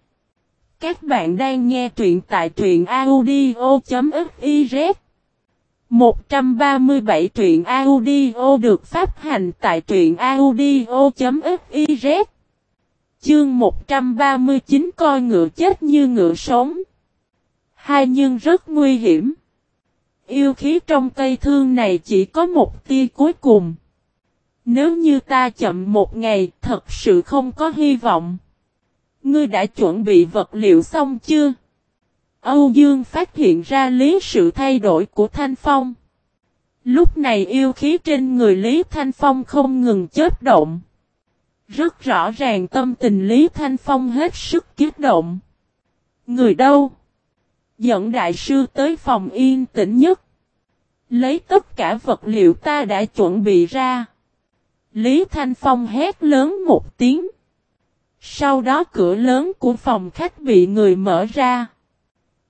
Các bạn đang nghe truyện tại truyện audio.fiz 137 truyện audio được phát hành tại truyện audio.fiz Chương 139 coi ngựa chết như ngựa sống Hai nhưng rất nguy hiểm Yêu khí trong cây thương này chỉ có một tia cuối cùng Nếu như ta chậm một ngày, thật sự không có hy vọng Ngươi đã chuẩn bị vật liệu xong chưa? Âu Dương phát hiện ra lý sự thay đổi của Thanh Phong. Lúc này yêu khí trên người Lý Thanh Phong không ngừng chết động. Rất rõ ràng tâm tình Lý Thanh Phong hết sức kiết động. Người đâu? Dẫn đại sư tới phòng yên tĩnh nhất. Lấy tất cả vật liệu ta đã chuẩn bị ra. Lý Thanh Phong hét lớn một tiếng. Sau đó cửa lớn của phòng khách bị người mở ra.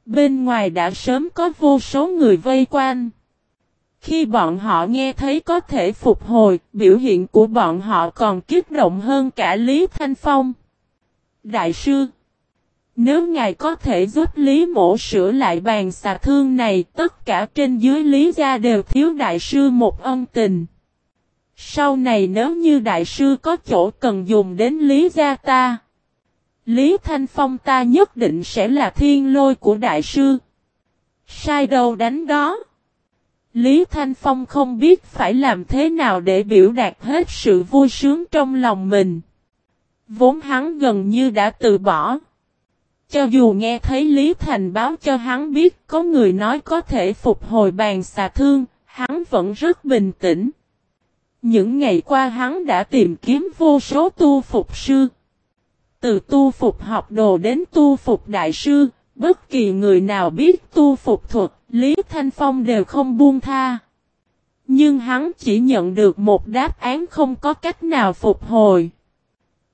Bên ngoài đã sớm có vô số người vây quanh. Khi bọn họ nghe thấy có thể phục hồi, biểu hiện của bọn họ còn kích động hơn cả Lý Thanh Phong. Đại sư, nếu ngài có thể giúp Lý mổ sửa lại bàn xà thương này, tất cả trên dưới Lý gia đều thiếu đại sư một ân tình. Sau này nếu như đại sư có chỗ cần dùng đến Lý gia ta, Lý Thanh Phong ta nhất định sẽ là thiên lôi của đại sư. Sai đầu đánh đó. Lý Thanh Phong không biết phải làm thế nào để biểu đạt hết sự vui sướng trong lòng mình. Vốn hắn gần như đã từ bỏ. Cho dù nghe thấy Lý Thành báo cho hắn biết có người nói có thể phục hồi bàn xà thương, hắn vẫn rất bình tĩnh. Những ngày qua hắn đã tìm kiếm vô số tu phục sư. Từ tu phục học đồ đến tu phục đại sư, bất kỳ người nào biết tu phục thuật, Lý Thanh Phong đều không buông tha. Nhưng hắn chỉ nhận được một đáp án không có cách nào phục hồi.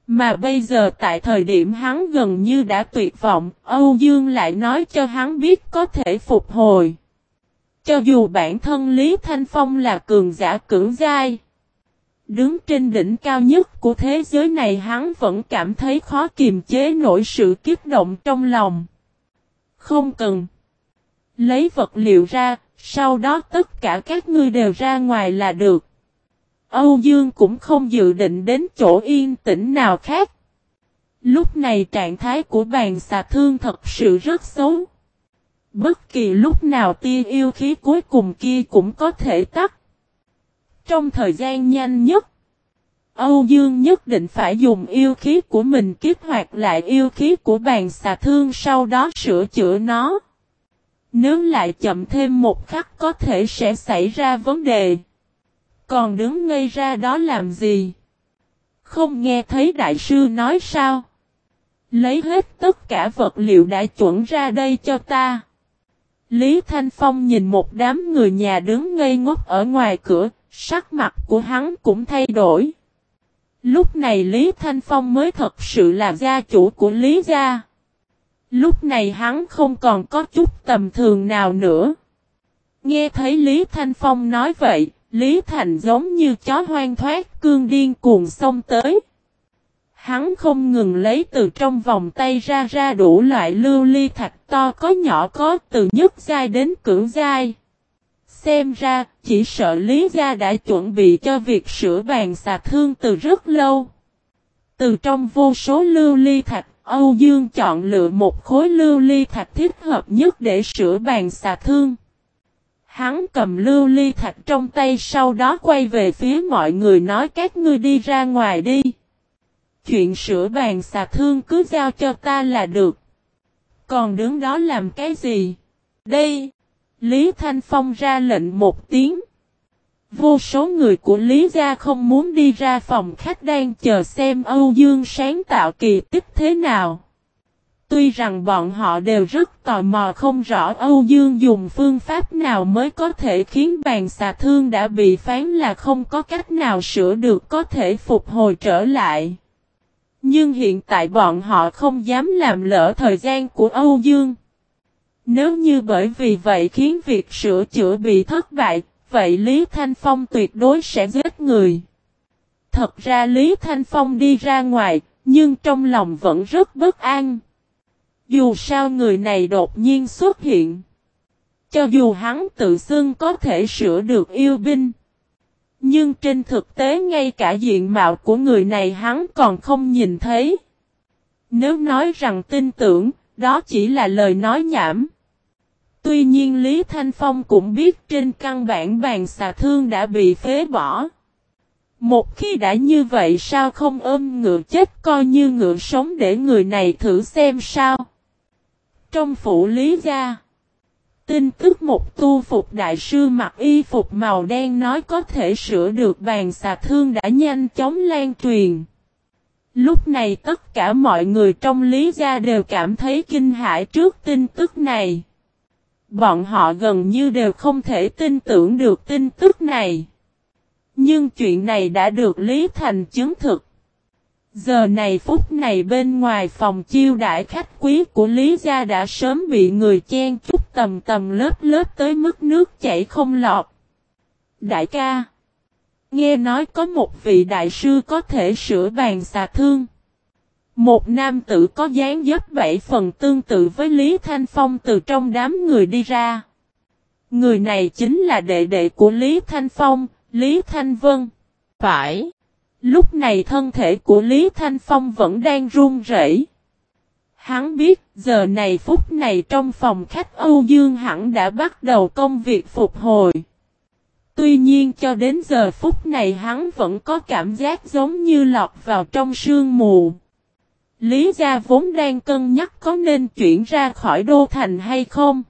Mà bây giờ tại thời điểm hắn gần như đã tuyệt vọng, Âu Dương lại nói cho hắn biết có thể phục hồi. Cho dù bản thân Lý Thanh Phong là cường giả cưỡng giai. Đứng trên đỉnh cao nhất của thế giới này hắn vẫn cảm thấy khó kiềm chế nổi sự kiếp động trong lòng. Không cần. Lấy vật liệu ra, sau đó tất cả các ngươi đều ra ngoài là được. Âu Dương cũng không dự định đến chỗ yên tĩnh nào khác. Lúc này trạng thái của bàn xà thương thật sự rất xấu. Bất kỳ lúc nào tia yêu khí cuối cùng kia cũng có thể tắt. Trong thời gian nhanh nhất, Âu Dương nhất định phải dùng yêu khí của mình kích hoạt lại yêu khí của bàn xà thương sau đó sửa chữa nó. Nếu lại chậm thêm một khắc có thể sẽ xảy ra vấn đề. Còn đứng ngây ra đó làm gì? Không nghe thấy đại sư nói sao? Lấy hết tất cả vật liệu đã chuẩn ra đây cho ta. Lý Thanh Phong nhìn một đám người nhà đứng ngây ngốc ở ngoài cửa, sắc mặt của hắn cũng thay đổi. Lúc này Lý Thanh Phong mới thật sự là gia chủ của Lý gia. Lúc này hắn không còn có chút tầm thường nào nữa. Nghe thấy Lý Thanh Phong nói vậy, Lý Thành giống như chó hoang thoát cương điên cuồng xông tới. Hắn không ngừng lấy từ trong vòng tay ra ra đủ loại lưu ly thạch to có nhỏ có từ nhất giai đến cưỡng giai. Xem ra, chỉ sợ Lý Gia đã chuẩn bị cho việc sửa bàn xà thương từ rất lâu. Từ trong vô số lưu ly thạch, Âu Dương chọn lựa một khối lưu ly thạch thích hợp nhất để sửa bàn xà thương. Hắn cầm lưu ly thạch trong tay sau đó quay về phía mọi người nói, các ngươi đi ra ngoài đi. Chuyện sửa bàn xà thương cứ giao cho ta là được. Còn đứng đó làm cái gì? Đây! Lý Thanh Phong ra lệnh một tiếng. Vô số người của Lý Gia không muốn đi ra phòng khách đang chờ xem Âu Dương sáng tạo kỳ tích thế nào. Tuy rằng bọn họ đều rất tò mò không rõ Âu Dương dùng phương pháp nào mới có thể khiến bàn xà thương đã bị phán là không có cách nào sửa được có thể phục hồi trở lại. Nhưng hiện tại bọn họ không dám làm lỡ thời gian của Âu Dương. Nếu như bởi vì vậy khiến việc sửa chữa bị thất bại, vậy Lý Thanh Phong tuyệt đối sẽ giết người. Thật ra Lý Thanh Phong đi ra ngoài, nhưng trong lòng vẫn rất bất an. Dù sao người này đột nhiên xuất hiện. Cho dù hắn tự xưng có thể sửa được yêu binh. Nhưng trên thực tế ngay cả diện mạo của người này hắn còn không nhìn thấy. Nếu nói rằng tin tưởng, đó chỉ là lời nói nhảm. Tuy nhiên Lý Thanh Phong cũng biết trên căn bản bàn xà thương đã bị phế bỏ. Một khi đã như vậy sao không ôm ngựa chết coi như ngựa sống để người này thử xem sao. Trong phủ Lý Gia Tin tức một tu phục đại sư mặc y phục màu đen nói có thể sửa được bàn xà thương đã nhanh chóng lan truyền. Lúc này tất cả mọi người trong Lý Gia đều cảm thấy kinh hãi trước tin tức này. Bọn họ gần như đều không thể tin tưởng được tin tức này. Nhưng chuyện này đã được Lý Thành chứng thực. Giờ này phút này bên ngoài phòng chiêu đãi khách quý của Lý Gia đã sớm bị người chen chút tầm tầm lớp lớp tới mức nước chảy không lọt. Đại ca Nghe nói có một vị đại sư có thể sửa bàn xà thương. Một nam tử có dáng dấp bảy phần tương tự với Lý Thanh Phong từ trong đám người đi ra. Người này chính là đệ đệ của Lý Thanh Phong, Lý Thanh Vân. Phải. Lúc này thân thể của Lý Thanh Phong vẫn đang run rẩy. Hắn biết, giờ này phút này trong phòng khách Âu Dương hẳn đã bắt đầu công việc phục hồi. Tuy nhiên cho đến giờ phút này hắn vẫn có cảm giác giống như lọt vào trong sương mù. Lý gia vốn đang cân nhắc có nên chuyển ra khỏi đô thành hay không.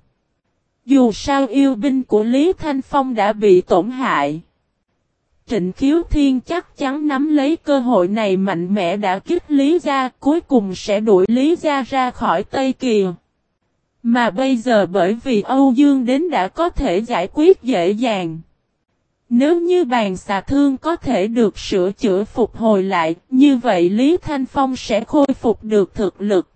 Dù sao yêu binh của Lý Thanh Phong đã bị tổn hại. Trịnh Khiếu Thiên chắc chắn nắm lấy cơ hội này mạnh mẽ đã kích Lý Gia cuối cùng sẽ đuổi Lý Gia ra khỏi Tây Kỳ. Mà bây giờ bởi vì Âu Dương đến đã có thể giải quyết dễ dàng. Nếu như bàn xà thương có thể được sửa chữa phục hồi lại, như vậy Lý Thanh Phong sẽ khôi phục được thực lực.